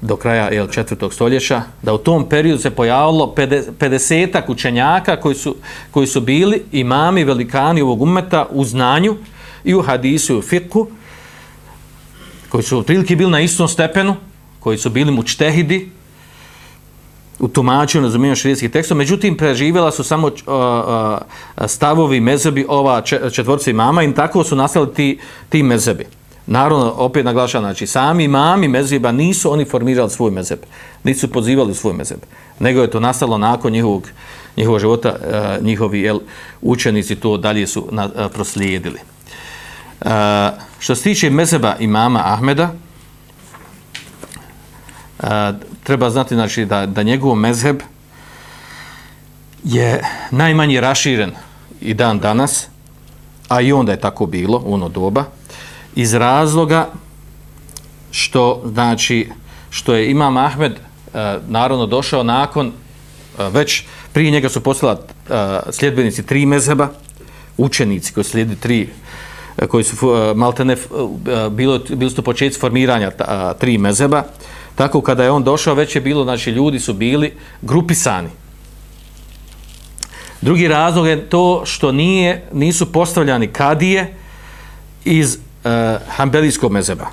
do kraja jel, četvrtog stoljeća, da u tom periodu se pojavilo 50 učenjaka koji su, koji su bili imami velikani ovog umeta u znanju i u hadisu i u fiku, koji su otprilike bili na istom stepenu, koji su bili mučtehidi, u tumačenju razumijenju širijetskih tekstova, međutim preživjela su samo uh, uh, stavovi mezebi ova četvorca imama i tako su nastali ti, ti mezebi. Naravno, opet naglašam, znači, sami imami mezeba nisu oni formirali svoj mezeb, nisu pozivali svoj mezeb, nego je to nastalo nakon njihovog, njihovog života, uh, njihovi jel, učenici to dalje su na, uh, proslijedili. Uh, što se tiče mezeba imama Ahmeda, uh, treba znati znači, da, da njegov mezheb je najmanje raširen i dan danas, a i onda je tako bilo u ono doba, iz razloga što, znači, što je Imam Ahmed e, naravno došao nakon, e, već prije njega su poslala e, sljedbenici tri mezheba, učenici koji slijedi tri e, koji su e, maltene e, bilo, bilo su početci formiranja ta, tri mezeba, Tako kada je on došao, već je bilo, znači ljudi su bili grupisani. Drugi razlog je to što nije, nisu postavljani kadije iz uh, Hambelijskog mezeba.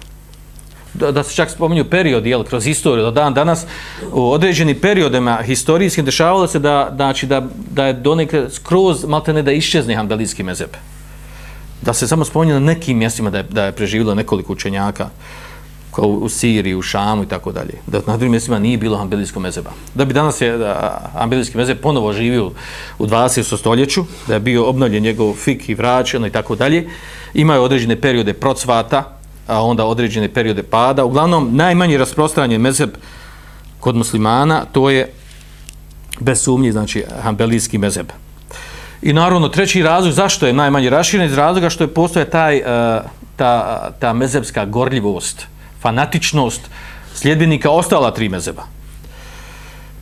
Da, da se čak spominju period, jel, kroz istoriju, do dan danas, u određeni periodima historijskim dešavalo se da, znači, da, da je donekle skroz, malte ne da iščezne Hambelijski mezeb. Da se samo spominje na nekim mjestima da je, da je preživilo nekoliko učenjaka kao u Siriji, u Šamu i tako dalje. Da na drugim mjestima nije bilo ambelijskog mezeba. Da bi danas je ambelijski mezeb ponovo živio u 20. stoljeću, da je bio obnovljen njegov fik i vraćeno i tako dalje, imaju određene periode procvata, a onda određene periode pada. Uglavnom, najmanji rasprostranjen mezeb kod muslimana, to je bez sumnje, znači, hanbelijski mezeb. I naravno, treći razlog, zašto je najmanje raširen? Iz razloga što je postoje taj, eh, ta, ta mezebska gorljivost, fanatičnost sljedbenika ostala tri mezeba.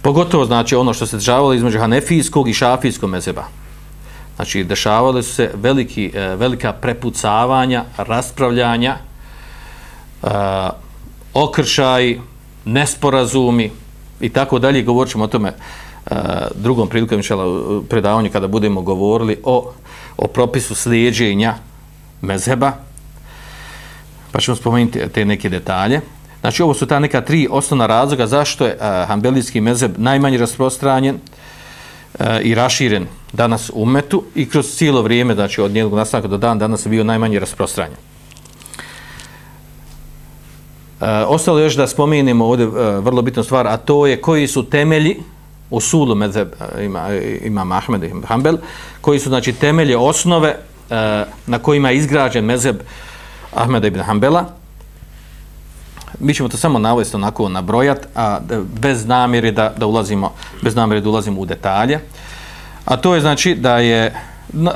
Pogotovo, znači, ono što se dešavalo između hanefijskog i šafijskog mezeba. Znači, dešavale su se veliki, e, velika prepucavanja, raspravljanja, uh, okršaj, nesporazumi i tako dalje. Govorit ćemo o tome uh, drugom prilikom u predavanju kada budemo govorili o, o propisu slijedženja mezheba. Pa ćemo spomenuti te neke detalje. Znači, ovo su ta neka tri osnovna razloga zašto je uh, hambelijski mezheb najmanje rasprostranjen uh, i raširen danas u metu i kroz cijelo vrijeme, znači od njegovog nastavka do dan, danas je bio najmanje rasprostranjen. Uh, ostalo još da spomenemo ovdje uh, vrlo bitnu stvar, a to je koji su temelji u sulu ima, ima Ahmed i Hanbel, koji su znači temelje osnove uh, na kojima je izgrađen mezheb Ahmeda ibn Hanbela. Mi ćemo to samo navesti onako nabrojat, a e, bez namjere da, da ulazimo, bez namjere da ulazimo u detalje. A to je znači da je,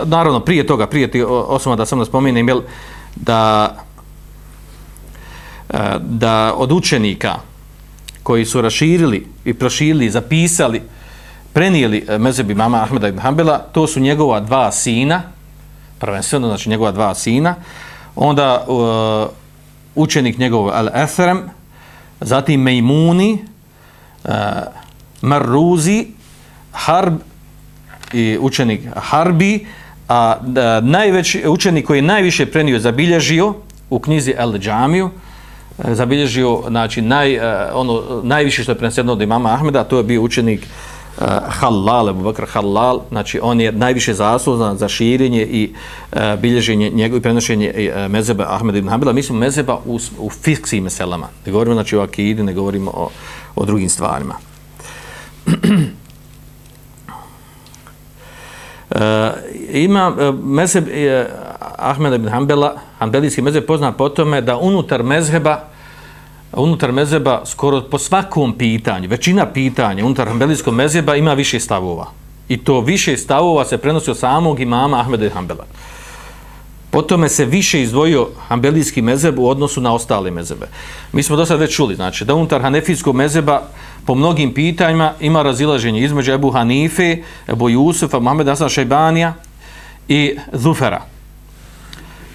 naravno prije toga, prije ti osoba da sam da spomenem, jel, da e, da od učenika koji su raširili i proširili, zapisali, prenijeli e, mezebi mama Ahmeda ibn Hanbala, to su njegova dva sina, prvenstveno, znači njegova dva sina, onda uh, učenik njegov Al-Ethrem, zatim Mejmuni, uh, Marruzi, Harb i učenik Harbi, a da, najveći učenik koji je najviše prenio zabilježio u knjizi El-Džamiju, uh, zabilježio znači naj uh, ono najviše što je preneseno od imama Ahmeda to je bio učenik uh, Eh, Halal Ebu Bakr Halal znači on je najviše zaslužan za širenje i uh, bilježenje njegov i prenošenje uh, mezheba Ahmeda ibn Hanbala. Mislim mezheba u u fikskim meselama. Ne govorimo znači o akidi ne govorimo o o drugim stvarima. Uh, ima uh, mezheb uh, Ahmed ibn Hanbala, Hanbelijski mezheb poznat po tome da unutar mezheba unutar mezheba skoro po svakom pitanju, većina pitanja unutar Hanbelijskog mezheba ima više stavova. I to više stavova se prenosi od samog imama Ahmeda ibn Hanbala. Potome se više izdvojio Hanbelijski mezheb u odnosu na ostale mezhebe. Mi smo do sad već čuli, znači, da unutar Hanefijskog mezheba po mnogim pitanjima ima razilaženje između Ebu Hanife, Ebu Jusufa, Mohameda Hasan Šajbanija i Zufera.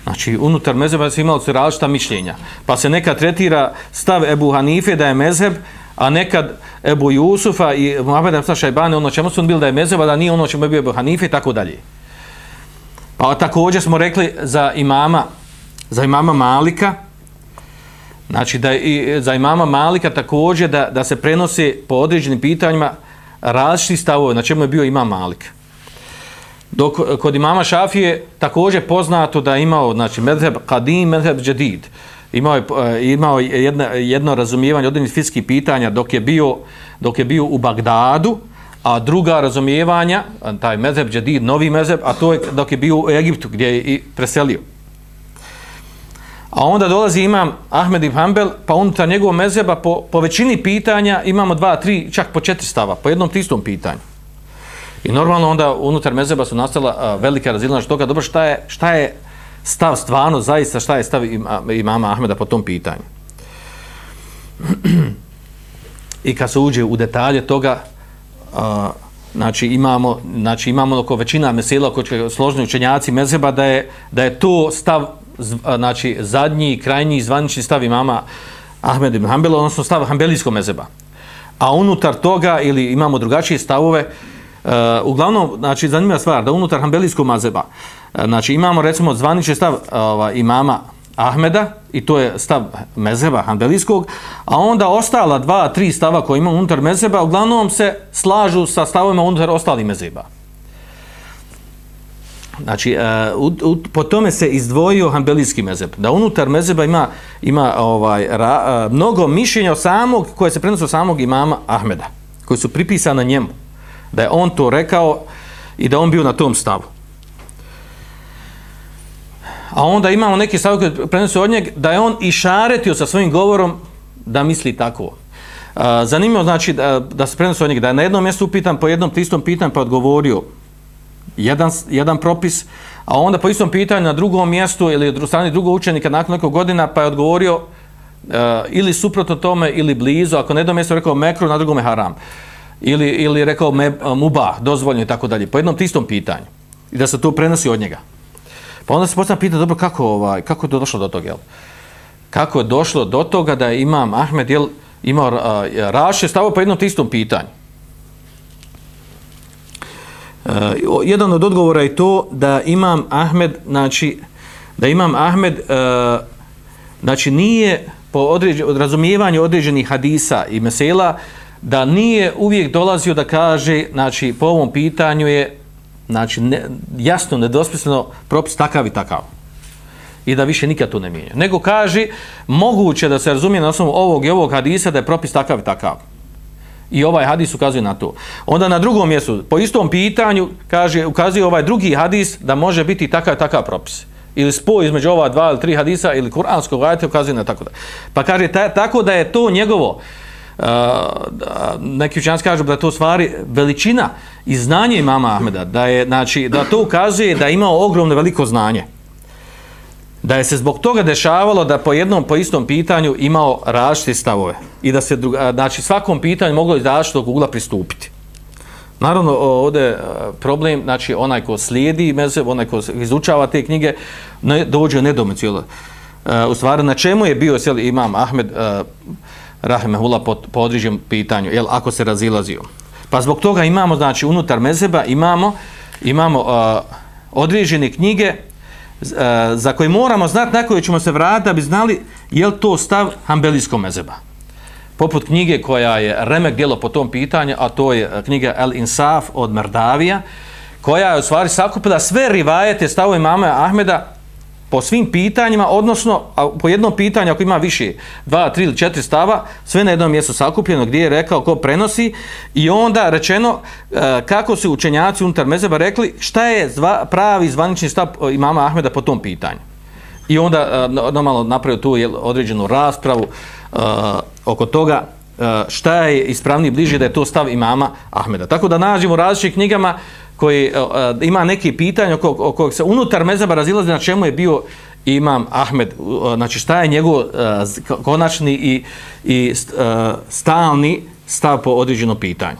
Znači, unutar mezheba se imali su različita mišljenja. Pa se nekad tretira stav Ebu Hanife da je mezheb, a nekad Ebu Jusufa i Muhammed Hasan Šajbane, ono čemu su on bili da je mezheba, da nije ono čemu je bio Ebu Hanife i tako dalje. Pa također smo rekli za imama, za imama Malika, znači da i za imama Malika također da, da se prenosi po određenim pitanjima različiti stavove, na čemu je bio imam Malik. Dok eh, kod imama Šafije također poznato da je imao znači, medheb kadim, medheb džedid. Imao je, eh, imao imao jedno, jedno razumijevanje određenih fiskih pitanja dok je bio, dok je bio u Bagdadu, a druga razumijevanja, taj mezheb džedid, novi mezheb, a to je dok je bio u Egiptu gdje je i preselio. A onda dolazi imam Ahmed ibn Hanbel, pa unutar njegovog mezheba po, po većini pitanja imamo dva, tri, čak po četiri stava, po jednom tistom pitanju. I normalno onda unutar mezheba su nastala a, velika razilina što toga, dobro, šta je, šta je stav stvarno, zaista šta je stav imama Ahmeda po tom pitanju. I kad se uđe u detalje toga, a, znači imamo znači imamo oko većina mesela koji će složni učenjaci mezheba da je da je to stav znači zadnji krajnji zvanični stav imama Ahmed ibn Hanbel odnosno stav hanbelijskog mezheba a unutar toga ili imamo drugačije stavove uh, Eh, uglavnom znači zanimljiva stvar da unutar hanbelijskog mazeba, eh, znači imamo recimo zvanični stav uh, imama Ahmeda, i to je stav mezheba hanbelijskog, a onda ostala dva, tri stava koje ima unutar mezheba, uglavnom se slažu sa stavovima unutar ostalih mezheba. Znači, uh, u, u, po tome se izdvojio hanbelijski mezeb. Da unutar mezeba ima, ima ovaj, ra, uh, mnogo mišljenja samog, koje se prenosu samog imama Ahmeda, koji su pripisani njemu. Da je on to rekao i da on bio na tom stavu. A onda imamo neki stav koji prenosi od njeg da je on išaretio sa svojim govorom da misli tako. Zanimljivo znači da, da se prenosi od njeg da je na jednom mjestu upitan po jednom tistom pitan pitanju pa odgovorio jedan, jedan propis, a onda po istom pitanju na drugom mjestu ili od strane drugog učenika nakon nekog godina pa je odgovorio uh, ili suprotno tome ili blizu, ako na jednom mjestu rekao mekru, na drugome haram. haram. Ili, ili rekao me, muba, dozvoljno i tako dalje, po jednom tistom pitanju. I da se to prenosi od njega. Pa onda se postavlja pitanje, dobro, kako, ovaj, kako je to došlo do toga, jel? Kako je došlo do toga da je imam Ahmed, jel, imao raše stavo po jednom tistom pitanju? Uh, jedan od odgovora je to da imam Ahmed, znači, da imam Ahmed, uh, znači, nije po određen, razumijevanju određenih hadisa i mesela, da nije uvijek dolazio da kaže, znači, po ovom pitanju je, znači, ne, jasno, nedospisano propis takav i takav. I da više nikad to ne mijenja. Nego kaže, moguće da se razumije na osnovu ovog i ovog hadisa da je propis takav i takav. I ovaj hadis ukazuje na to. Onda na drugom mjestu, po istom pitanju, kaže, ukazuje ovaj drugi hadis da može biti takav takav propis. Ili spoj između ova dva ili tri hadisa ili kuranskog ajta ukazuje na tako da. Pa kaže, ta, tako da je to njegovo, uh, neki učenjaci kažu da to stvari veličina i znanje imama Ahmeda, da, je, znači, da to ukazuje da je imao ogromno veliko znanje da je se zbog toga dešavalo da po jednom po istom pitanju imao različite stavove i da se druga, znači svakom pitanju moglo iz različitog ugla pristupiti. Naravno, ovdje e, problem, znači onaj ko slijedi, onaj ko izučava te knjige, ne, dođe nedomicil. E, u stvari, na čemu je bio jel, imam Ahmed uh, Rahimehullah po, po određenom pitanju, jel, ako se razilazio. Pa zbog toga imamo, znači, unutar mezeba imamo, imamo uh, određene knjige uh, za koje moramo znati na koje ćemo se vratiti da bi znali je li to stav hambelijskog mezeba. Poput knjige koja je remek djelo po tom pitanju, a to je knjiga El Insaf od Merdavija, koja je u stvari sakupila sve rivajete stavove mame Ahmeda po svim pitanjima, odnosno po jednom pitanju, ako ima više, dva, tri ili četiri stava, sve na jednom mjestu sakupljeno gdje je rekao ko prenosi i onda rečeno e, kako su učenjaci unutar Mezeba rekli šta je zva, pravi zvanični stav e, imama Ahmeda po tom pitanju. I onda e, normalno napravio tu određenu raspravu e, oko toga e, šta je ispravni bliže da je to stav imama Ahmeda. Tako da nađemo u različitim knjigama koji uh, ima neki pitanje oko, oko se unutar mezheba razilazi na čemu je bio imam Ahmed, uh, znači šta je njegov uh, konačni i, i uh, stalni stav po određenom pitanju.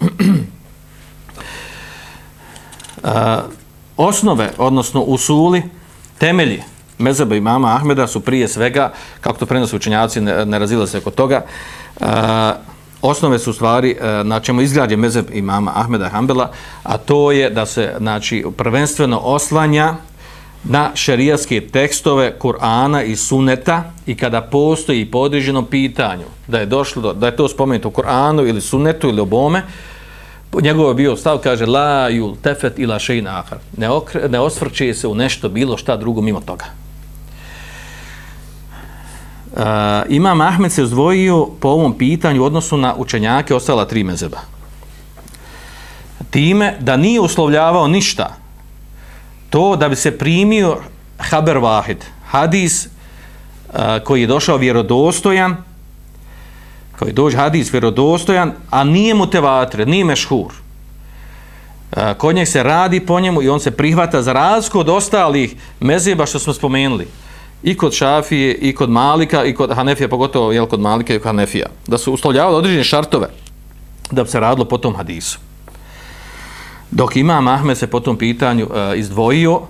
uh, osnove, odnosno usuli, temelji mezheba imama Ahmeda su prije svega, kako to prenosu učenjaci, ne, ne razilaze oko toga, uh, osnove su stvari e, znači, na čemu izgrađen mezeb imama Ahmeda Hanbela, a to je da se znači, prvenstveno oslanja na šerijatske tekstove Kur'ana i Suneta i kada postoji podriženo pitanju da je došlo do, da je to spomenuto u Kur'anu ili Sunetu ili obome, njegov je bio stav, kaže la yul tefet ila šein ahar. Ne, okre, ne osvrće se u nešto bilo šta drugo mimo toga. Uh, Imam Ahmed se zdvojio po ovom pitanju u odnosu na učenjake ostala tri mezeba. Time da nije uslovljavao ništa to da bi se primio haber vahid, hadis uh, koji je došao vjerodostojan, koji dođe hadis vjerodostojan, a nije mu tevatre, nije mešhur. Uh, kod njeg se radi po njemu i on se prihvata za razliku od ostalih mezeba što smo spomenuli i kod Šafije, i kod Malika, i kod Hanefija, pogotovo jel, kod Malika i kod Hanefija, da su uslovljavali određene šartove da bi se radilo po tom hadisu. Dok Imam Ahmed se po tom pitanju e, izdvojio,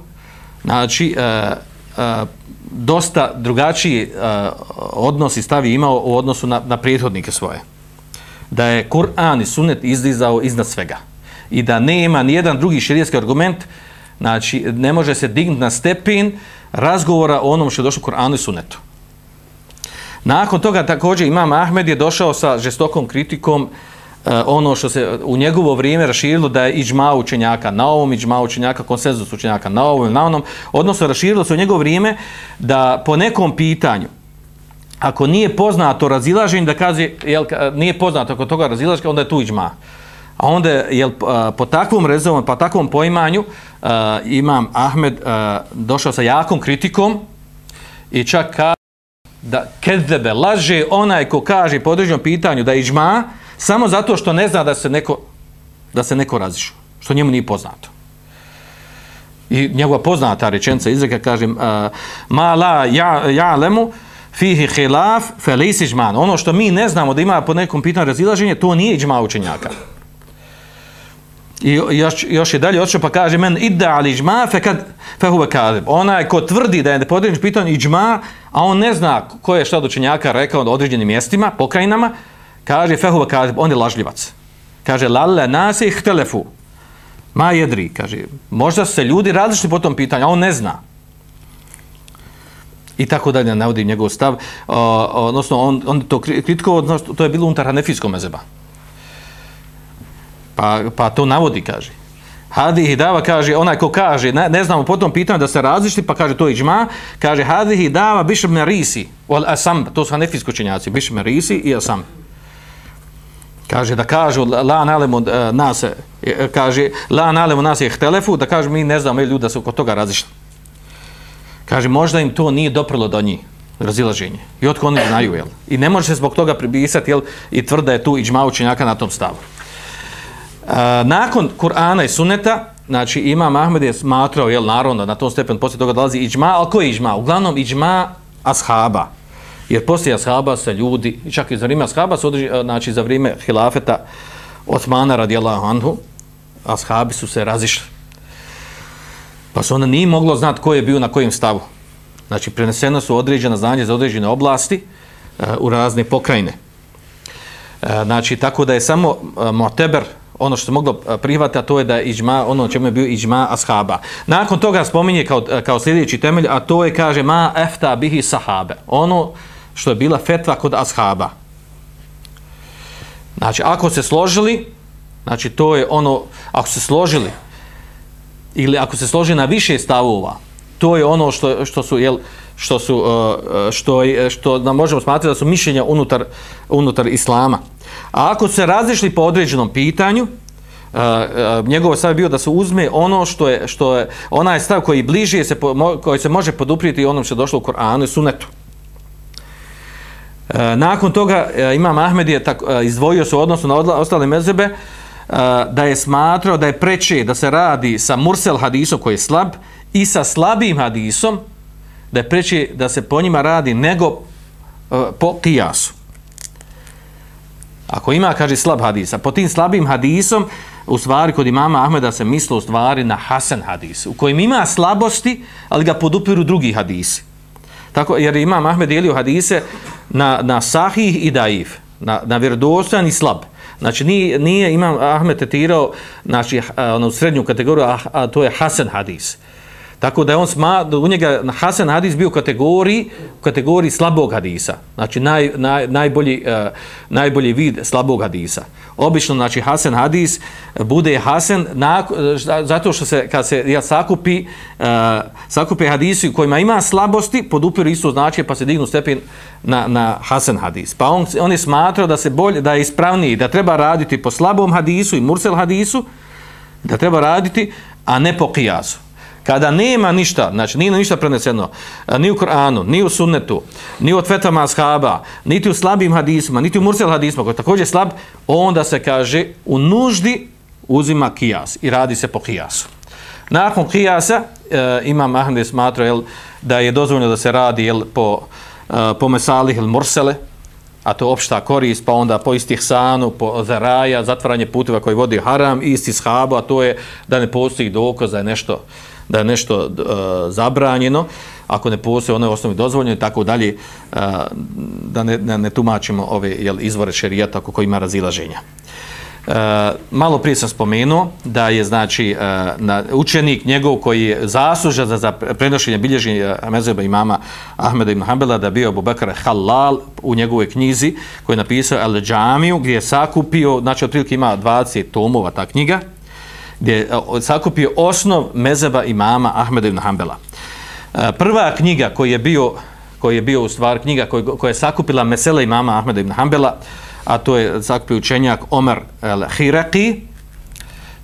znači, e, e, dosta drugačiji e, uh, odnosi stavi imao u odnosu na, na prethodnike svoje. Da je Kur'an i Sunnet izdizao iznad svega. I da nema ni jedan drugi širijski argument, znači, ne može se dignuti na stepin razgovora o onom što je došlo u Koranu i Sunetu. Nakon toga također Imam Ahmed je došao sa žestokom kritikom uh, ono što se u njegovo vrijeme raširilo da je iđma učenjaka na ovom, iđma učenjaka, konsenzus učenjaka na ovom na onom, odnosno raširilo se u njegovo vrijeme da po nekom pitanju ako nije poznato razilaženje, da kaže, jel, nije poznato ako toga razilaženje, onda je tu iđma. A onda je po takvom rezovom, po takvom poimanju uh, imam Ahmed uh, došao sa jakom kritikom i čak kaže da kedebe, laže onaj ko kaže po određenom pitanju da je iđma, samo zato što ne zna da se neko, da se neko razišu, što njemu nije poznato. I njegova poznata rečenica izreka kaže uh, ma la ja, ja lemu fihi hilaf felisi žman. Ono što mi ne znamo da ima po nekom pitanju razilaženje, to nije iđma učenjaka. I još, još je dalje odšao pa kaže men idda ali iđma fe kad fe huve kadib. Onaj ko tvrdi da je podređen pitan iđma, a on ne zna ko je šta od učenjaka rekao na određenim mjestima, pokrajinama, kaže fe huve kadib, on je lažljivac. Kaže lalle nasi htelefu. Ma jedri, kaže, možda se ljudi različiti po tom pitanju, a on ne zna. I tako dalje navodim njegov stav. O, odnosno, on, on to kritiko, to je bilo unutar hanefijskog mezeba. Pa, pa to navodi, kaže. Hadih i dava kaže, onaj ko kaže, ne, ne znamo po tom pitanju da se različiti, pa kaže to je džma, kaže hadih i dava bišr merisi, wal asam, to su hanefijsko činjaci, bišr merisi i asam. Kaže da kažu la nalemu eh, nas, eh, kaže la nalemu nas je htelefu, da kaže mi ne znamo je ljudi da su kod toga različiti. Kaže možda im to nije doprlo do njih razilaženje. I otko oni znaju, jel? I ne može se zbog toga pribisati, jel? I tvrda je tu iđma učenjaka na tom stavu. A, nakon Kur'ana i Suneta, znači ima Ahmed je smatrao, jel, naravno, na tom stepenu poslije toga dolazi iđma, ali ko je iđma? Uglavnom iđma ashaba. Jer poslije ashaba se ljudi, čak i za vrijeme ashaba, su znači za vrijeme hilafeta Osmana radijallahu anhu, ashabi su se razišli. Pa se onda nije moglo znati ko je bio na kojim stavu. Znači, preneseno su određena znanje za određene oblasti uh, u razne pokrajine. Uh, znači, tako da je samo e, uh, Moteber, ono što se moglo prihvati, a to je da je iđma, ono čemu je bio iđma ashaba. Nakon toga spominje kao, kao sljedeći temelj, a to je, kaže, ma efta bihi sahabe. Ono što je bila fetva kod ashaba. Znači, ako se složili, znači, to je ono, ako se složili, ili ako se složi na više stavova, to je ono što, što su, jel, što su, uh, uh, što, što nam možemo smatrati da su mišljenja unutar, unutar islama. A ako se razišli po određenom pitanju, uh, uh, njegov stav je bio da se uzme ono što je, što je onaj stav koji bliže se, koji se može poduprijeti onom što je došlo u Koranu i Sunetu. Nakon toga Imam Ahmed je tako, izdvojio se u odnosu na ostale mezebe da je smatrao da je preče da se radi sa mursel hadisom koji je slab i sa slabim hadisom da je preći da se po njima radi nego e, po kijasu. Ako ima, kaže, slab hadisa, po tim slabim hadisom, u stvari, kod imama Ahmeda se mislo u stvari na Hasan hadis, u kojem ima slabosti, ali ga podupiru drugi hadisi. Tako, jer imam Ahmed dijelio hadise na, na sahih i daif, na, na vjerodostojan i slab. Znači, nije, nije imam Ahmed tetirao znači, eh, ono, srednju kategoriju, a, a to je Hasan hadis. Tako da je on sma, u njega Hasan hadis bio u kategoriji, u kategoriji slabog hadisa. Znači naj, naj, najbolji, uh, najbolji vid slabog hadisa. Obično, znači, Hasan hadis bude Hasan e, zato što se, kad se ja sakupi, e, uh, sakupe hadisi u kojima ima slabosti, podupiru isto znači pa se dignu stepen na, na Hasan hadis. Pa on, on je smatrao da se bolje, da je ispravniji, da treba raditi po slabom hadisu i mursel hadisu, da treba raditi, a ne po kijasu kada nema ništa, znači nije ništa preneseno, e, ni u Koranu, ni u sunnetu, ni u tvetama ashaba, niti u slabim hadisma, niti u mursel hadisma, koji je također slab, onda se kaže u nuždi uzima kijas i radi se po kijasu. Nakon kijasa e, ima Ahmed smatra jel, da je dozvoljeno da se radi jel, po, e, po mesalih ili morsele, a to opšta korist, pa onda po istih sanu, po zaraja, zatvaranje puteva koji vodi haram, isti shaba, a to je da ne postoji dokaz da je nešto da je nešto e, zabranjeno, ako ne postoje ono je osnovi dozvoljeno i tako dalje, e, da ne, ne, ne tumačimo ove jel, izvore šerijata oko kojima razilaženja. E, malo prije sam spomenuo da je znači e, na, učenik njegov koji je zaslužan za, za prenošenje bilježenja e, Mezeba imama Ahmeda ibn Hanbala da bio Abu Bakr Halal u njegovoj knjizi koji je napisao El Džamiju gdje je sakupio, znači otprilike ima 20 tomova ta knjiga, gdje je sakupio osnov mezeba imama Ahmeda ibn Hanbala. E, prva knjiga koji je bio koji je bio u stvar knjiga koji, koja je sakupila mesela imama Ahmeda ibn Hanbala, a to je sakupio učenjak Omer el-Hiraqi,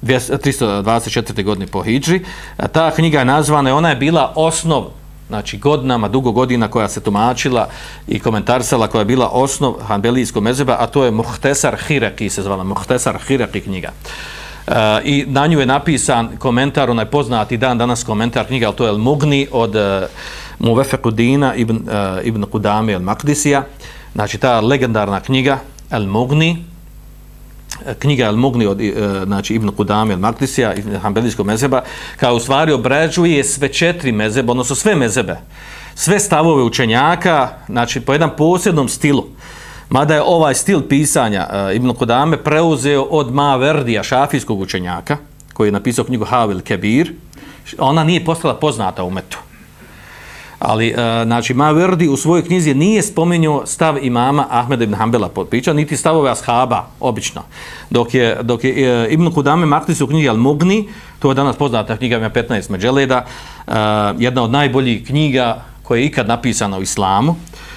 324. godine po Hidži. E, ta knjiga je nazvana, ona je bila osnov znači godinama, dugo godina koja se tumačila i komentarsala koja je bila osnov Hanbelijskog mezeba, a to je Muhtesar Hiraki se zvala, Muhtesar Hiraki knjiga. Uh, I na nju je napisan komentar, onaj poznati dan danas komentar knjiga, ali to je El Mugni od e, uh, Muvefekudina ibn, uh, ibn Kudame El Makdisija. Znači ta legendarna knjiga El Mugni, e, knjiga El Mugni od znači, Ibn Kudame El Makdisija, Hanbelijskog mezeba, kao u stvari obrađuje sve četiri mezebe, odnosno sve mezebe, sve stavove učenjaka, znači po jedan posebnom stilu. Mada je ovaj stil pisanja uh, Ibn Kudame preuzeo od Maverdija, šafijskog učenjaka, koji je napisao knjigu Havil Kebir, ona nije postala poznata u metu. Ali, uh, znači, Maverdi u svojoj knjizi nije spomenuo stav imama Ahmeda ibn Hanbala potpića, niti stavove ashaba, obično. Dok je, dok je uh, Ibn Kudame Maktis u knjigi Al-Mugni, to je danas poznata knjiga, ima 15 međeleda, uh, jedna od najboljih knjiga koja je ikad napisana u islamu, uh,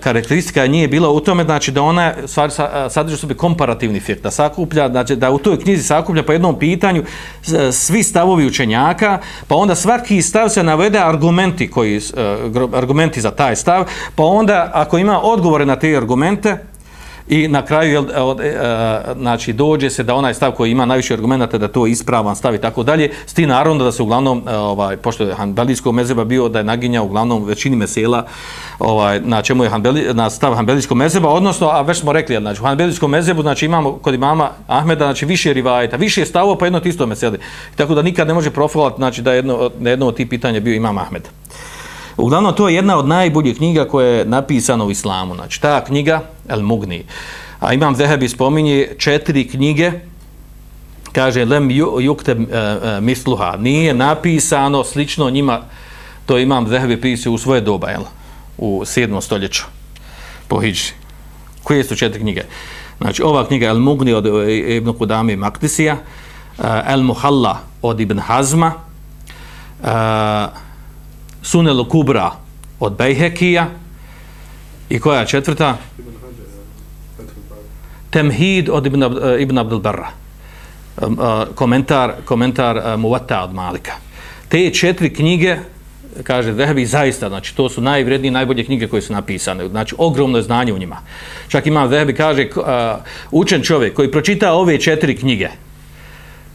karakteristika nije bila u tome znači da ona stvari sadrži sebi komparativni fik da sakuplja znači da u toj knjizi sakuplja po jednom pitanju svi stavovi učenjaka pa onda svaki stav se navede argumenti koji argumenti za taj stav pa onda ako ima odgovore na te argumente I na kraju, jel, od, e, e, znači, dođe se da onaj stav koji ima najviše argumenta da to ispravan stavi tako dalje, s tim naravno da se uglavnom, e, ovaj, pošto je Hanbelijskog mezeba bio da je naginjao uglavnom većini mesela, ovaj, na čemu je Hanbeli, na stav Hanbelijskog mezeba, odnosno, a već smo rekli, znači, u Hanbelijskom mezebu, znači, imamo kod imama Ahmeda, znači, više rivajeta, više stavova po jedno tisto meseli. Tako da nikad ne može profilati, znači, da jedno, jedno od tih pitanja bio imam Ahmed. Uglavnom, to je jedna od najboljih knjiga koja je napisana u islamu. Znači, ta knjiga, El Mugni. A imam Zehebi spominje četiri knjige, kaže, lem jukte uh, uh, eh, misluha. Nije napisano slično njima, to imam Zehebi pisao u svoje doba, jel? u sedmom stoljeću, po Hidži. Koje su četiri knjige? Znači, ova knjiga El Mugni od eh, Ibn Kudami Maktisija, eh, El Muhalla od Ibn Hazma, uh, Sunelu Kubra od Bejhekija i koja je četvrta? Temhid od Ibn, eh, Ibn Abdul Barra. Um, eh, komentar, komentar eh, Muvata od Malika. Te četiri knjige, kaže Zehebi, zaista, znači to su najvrednije, najbolje knjige koje su napisane. Znači ogromno je znanje u njima. Čak imam Zehebi, kaže, uh, učen čovjek koji pročita ove četiri knjige,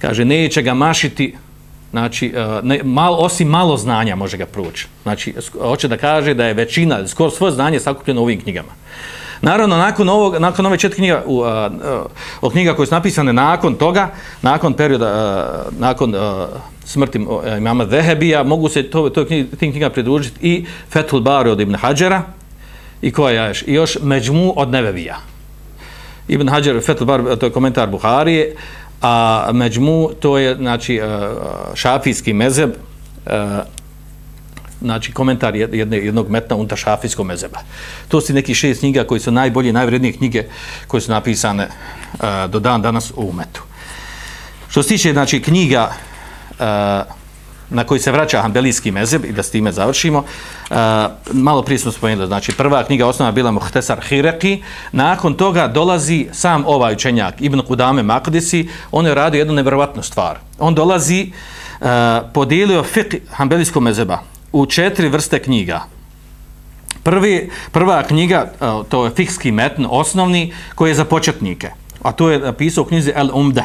kaže, neće ga mašiti znači, e, ne, malo, osim malo znanja može ga proći. Znači, hoće da kaže da je većina, skoro svoje znanje sakupljeno u ovim knjigama. Naravno, nakon, ovog, nakon ove četiri knjiga, u, a, o knjiga koje su napisane nakon toga, nakon perioda, a, nakon a, smrti e, imama Zehebija, mogu se to, to knjiga, tim knjiga pridružiti i Fethul Bari od Ibn Hadžera, i koja je još, i još Međmu od Nevevija. Ibn Hadžer, Fethul Bari, to je komentar Buharije, a međmu to je znači e, šafijski mezeb e, znači komentar jedne, jednog metna unta šafijskog mezeba. To su neki šest knjiga koji su najbolje, najvrednije knjige koje su napisane e, do dan danas u umetu. Što se tiče znači knjiga na koji se vraća Hanbelijski mezeb i da s time završimo. Uh, malo prije smo spomenuli, znači prva knjiga osnova bila Muhtesar Hireki, nakon toga dolazi sam ovaj učenjak Ibn Kudame Makdisi, on je radio jednu nevjerovatnu stvar. On dolazi, uh, podijelio fiqh Hanbelijskog mezeba u četiri vrste knjiga. Prvi, prva knjiga, e, to je fikski metn, osnovni, koji je za početnike, a to je napisao u knjizi El Umde.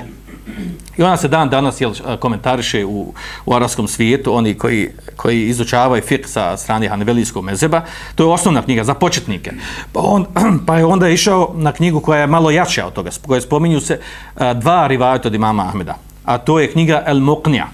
I ona se dan danas jel, komentariše u, u arabskom svijetu, oni koji, koji izučavaju fiqh sa strane Hanevelijskog mezeba. To je osnovna knjiga za početnike. Pa, on, pa je onda išao na knjigu koja je malo jača od toga, koja spominju se a, dva rivajta od imama Ahmeda. A to je knjiga El Muqnija.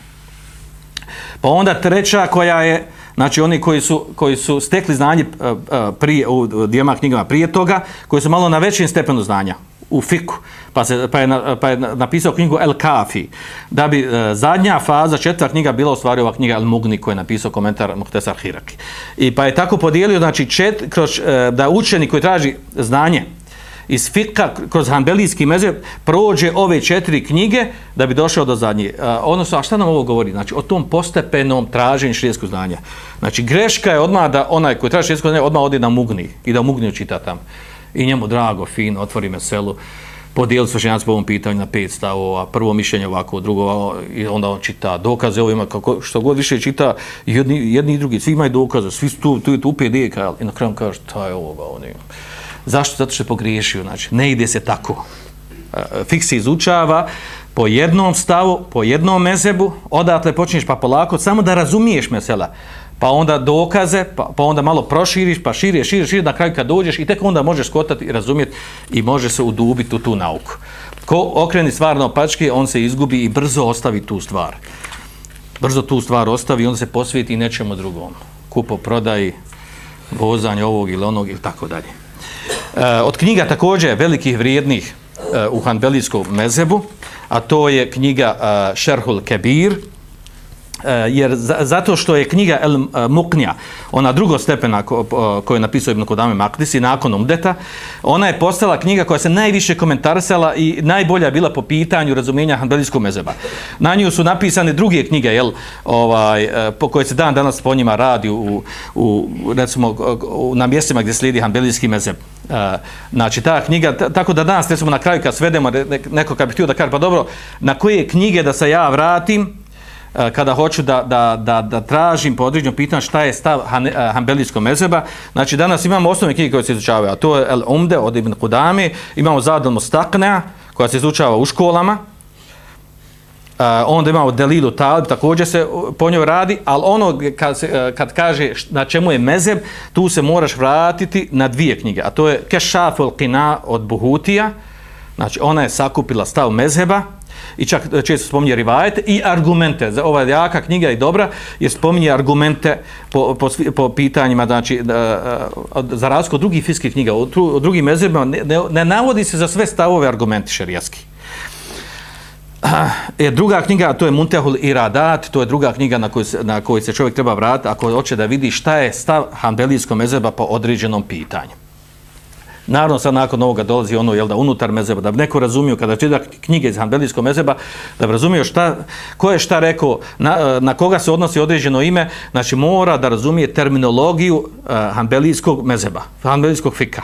Pa onda treća koja je, znači oni koji su, koji su stekli znanje a, a, prije, u dvijema knjigama prije toga, koji su malo na većem stepenu znanja u fiku, pa, se, pa, je, pa je napisao knjigu El Kafi, da bi e, zadnja faza, četvrta knjiga, bila u stvari ova knjiga El Mugni, koja je napisao komentar Muhtesar Hiraki. I pa je tako podijelio, znači, čet, kroz, e, da učeni koji traži znanje iz fika, kroz hanbelijski mezir, prođe ove četiri knjige da bi došao do zadnje. E, odnosno, a šta nam ovo govori? Znači, o tom postepenom traženju šrijetskog znanja. Znači, greška je odmah da onaj koji traži šrijetskog znanje odmah odi na Mugni i da Mugni učita tamo i njemu drago, fino, otvori meselu, podijeli su učenjaci po ovom pitanju na pet stavova, prvo mišljenje ovako, drugo, i onda on čita. Dokaze, ovo ima, kako, što god više čita, jedni, jedni i drugi, svi imaju dokaze, svi su tu, tu je tu PD, kao, i na kraju kaže, šta je ovoga, oni, zašto? Zato što je pogriješio, znači, ne ide se tako. E, Fiks izučava, po jednom stavu, po jednom mezebu, odatle počneš pa polako, samo da razumiješ mesela pa onda dokaze, pa, pa onda malo proširiš, pa širije, širije, širije, na kraju kad dođeš i tek onda možeš skotati i razumjeti i može se udubiti u tu nauku. Ko okreni stvar na opačke, on se izgubi i brzo ostavi tu stvar. Brzo tu stvar ostavi i onda se posvijeti nečemu drugom. Kupo, prodaj, vozanje ovog ili onog ili tako dalje. E, od knjiga također velikih vrijednih e, u Hanbelijskom mezebu, a to je knjiga e, Šerhul Kebir, E, jer zato što je knjiga El e, Muknja, ona drugo stepena ko, koju je napisao Ibn Kodame Makdisi nakon Umdeta, ona je postala knjiga koja se najviše komentarisala i najbolja bila po pitanju razumijenja Hanbelijskog mezeba. Na nju su napisane druge knjige, jel, ovaj, e, po koje se dan danas po njima radi u, u, recimo, u, na mjestima gdje slijedi Hanbelijski mezeb. Znači, ta knjiga, tako da danas, recimo, na kraju kad svedemo, neko kad bi htio da kaže, pa dobro, na koje knjige da se ja vratim, Eh, kada hoću da, da, da, da tražim po određenom pitanju šta je stav han, eh, Hanbelijskog mezeba. Znači, danas imamo osnovne knjige koje se izučavaju, a to je El Umde od Ibn Kudami, imamo Zadal Mustaknea, koja se izučava u školama, Uh, onda imamo Delilu Talib, također se po njoj radi, ali ono kad, se, kad kaže na čemu je mezeb, tu se moraš vratiti na dvije knjige, a to je Kešaful Qina od Buhutija, znači ona je sakupila stav mezheba, i čak e, često spominje rivajete i argumente. Za ova jaka knjiga i dobra je spominje argumente po, po, po pitanjima, znači, e, e, da, za razliku od drugih fiskih knjiga, od, od drugih mezirima, ne, ne, ne navodi se za sve stavove argumenti šerijatski je druga knjiga, to je Muntehul Iradat, to je druga knjiga na kojoj se, na kojoj se čovjek treba vratiti ako hoće da vidi šta je stav hanbelijskog mezeba po određenom pitanju. Naravno, sad nakon ovoga dolazi ono, jel da, unutar mezeba, da bi neko razumio, kada čita knjige iz Hanbelijskog mezeba, da bi razumio šta, ko je šta rekao, na, na koga se odnosi određeno ime, znači mora da razumije terminologiju uh, Hanbelijskog mezeba, Hanbelijskog fika.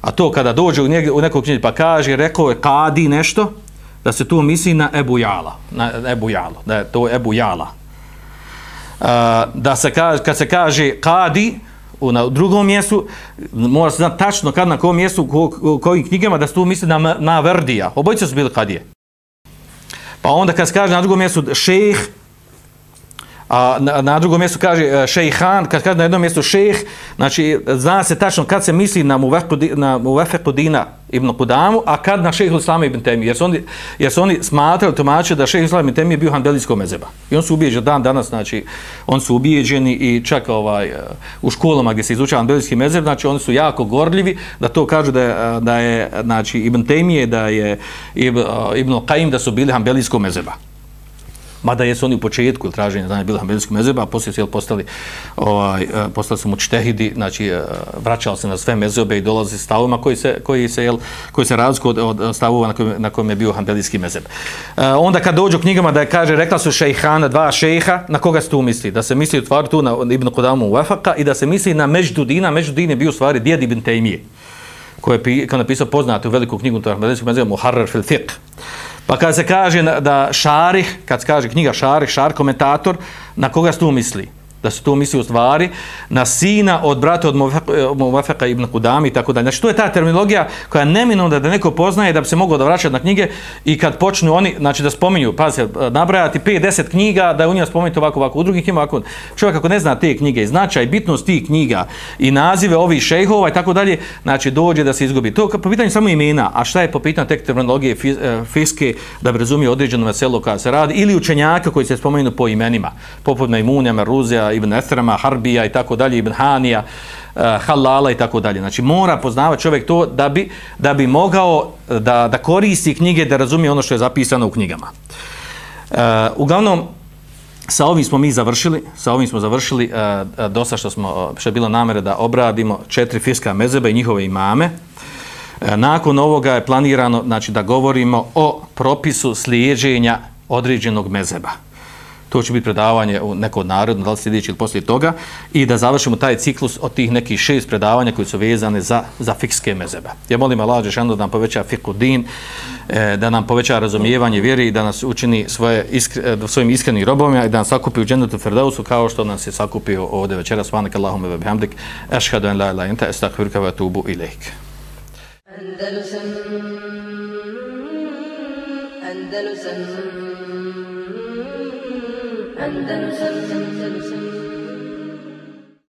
A to kada dođe u, njeg, u nekog knjiga pa kaže, rekao je kadi nešto, da se tu misli na Ebu Jala, na Ebu Jalo, da je to Ebu Jala. Uh, da se kaže, kad se kaže kadi, na drugom mjestu, mora se znati tačno kad na kom mjestu, ko, kojim knjigama, da se tu misli na, na Verdija. Obojice su bili kadije. Pa onda kad se kaže na drugom mjestu šejh, a na, na drugom mjestu kaže e, šejhan, kad kaže na jednom mjestu šejh, znači zna se tačno kad se misli na Muvefeku Dina ibn Kudamu, a kad na šejhu Islama ibn Temije. jer su oni, jer su oni smatrali tumačili da šejhu Islama ibn Temije bio hanbelijskog mezeba. I on su ubijeđeni dan danas, znači on su ubijeđeni i čak ovaj, e, u školama gdje se izučava hanbelijski mezeb, znači oni su jako gorljivi da to kažu da je, da je znači, ibn Temije, da je ibn, e, ibn Qaim da su bili hanbelijskog mezeba mada jesu oni u početku traženja znanja bila hanbelijskog mezheba, a poslije su jel, postali, ovaj, e, postali su mučtehidi, znači e, vraćali se na sve mezhebe i dolazi stavima koji se, koji se, jel, koji se razliku od, od stavova na kojem, na kojem je bio hanbelijski mezheb. E, onda kad dođu knjigama da je kaže, rekla su šejhana, dva šejha, na koga se tu misli? Da se misli u stvari tu na Ibn Kodamu Ufaka i da se misli na Međdudina, Međdudin je bio u stvari djed Ibn Tejmije koji je kao napisao poznatu veliku knjigu to mezheba Muharrar fil fiqh. Pa kad se kaže da Šarih, kad se kaže knjiga Šarih, Šar komentator, na koga se tu misli? Da se to misli u stvari, na sina od brata od Muvafeka eh, ibn Kudami i tako dalje. Znači, to je ta terminologija koja neminom da, da neko poznaje da bi se mogao da vraćati na knjige i kad počnu oni, znači da spominju, pazite, eh, nabrajati 5-10 knjiga, da je u njima spomenuti ovako, ovako, u drugih ima ovako. Čovjek ako ne zna te knjige i značaj, bitnost tih knjiga i nazive ovih šejhova i tako dalje, znači dođe da se izgubi. To po pitanju samo imena, a šta je po pitanju tek terminologije eh, fiske da bi razumio određeno veselo kada se radi, ili učenjaka koji se spomenu po imenima, poput Najmunja, Meruzija, Ibn Esrama, Harbija i tako dalje, Ibn Hanija, eh, uh, Halala i tako dalje. Znači mora poznavati čovjek to da bi, da bi mogao eh, da, da koristi knjige, da razumije ono što je zapisano u knjigama. Uh, uglavnom, sa ovim smo mi završili, sa ovim smo završili uh, dosta što smo, što je bilo namere da obradimo četiri fiska mezeba i njihove imame. Nakon ovoga je planirano znači, da govorimo o propisu slijeđenja određenog mezeba to će biti predavanje u neko narodno, da li sljedeći ili poslije toga, i da završimo taj ciklus od tih nekih šest predavanja koji su vezane za, za fikske mezebe. Ja molim Allah Žešanu da nam poveća fiku din, e, da nam poveća razumijevanje vjeri i da nas učini svoje iskre, e, svojim iskrenim robovima i da nas sakupi u džennetu Ferdausu kao što nas je sakupio ovdje večeras. Svanak Allahume ve bihamdik. Ešhadu en la ilaha illa anta ve tubu atubu ilaik. Andalusam Andalusam Andalusam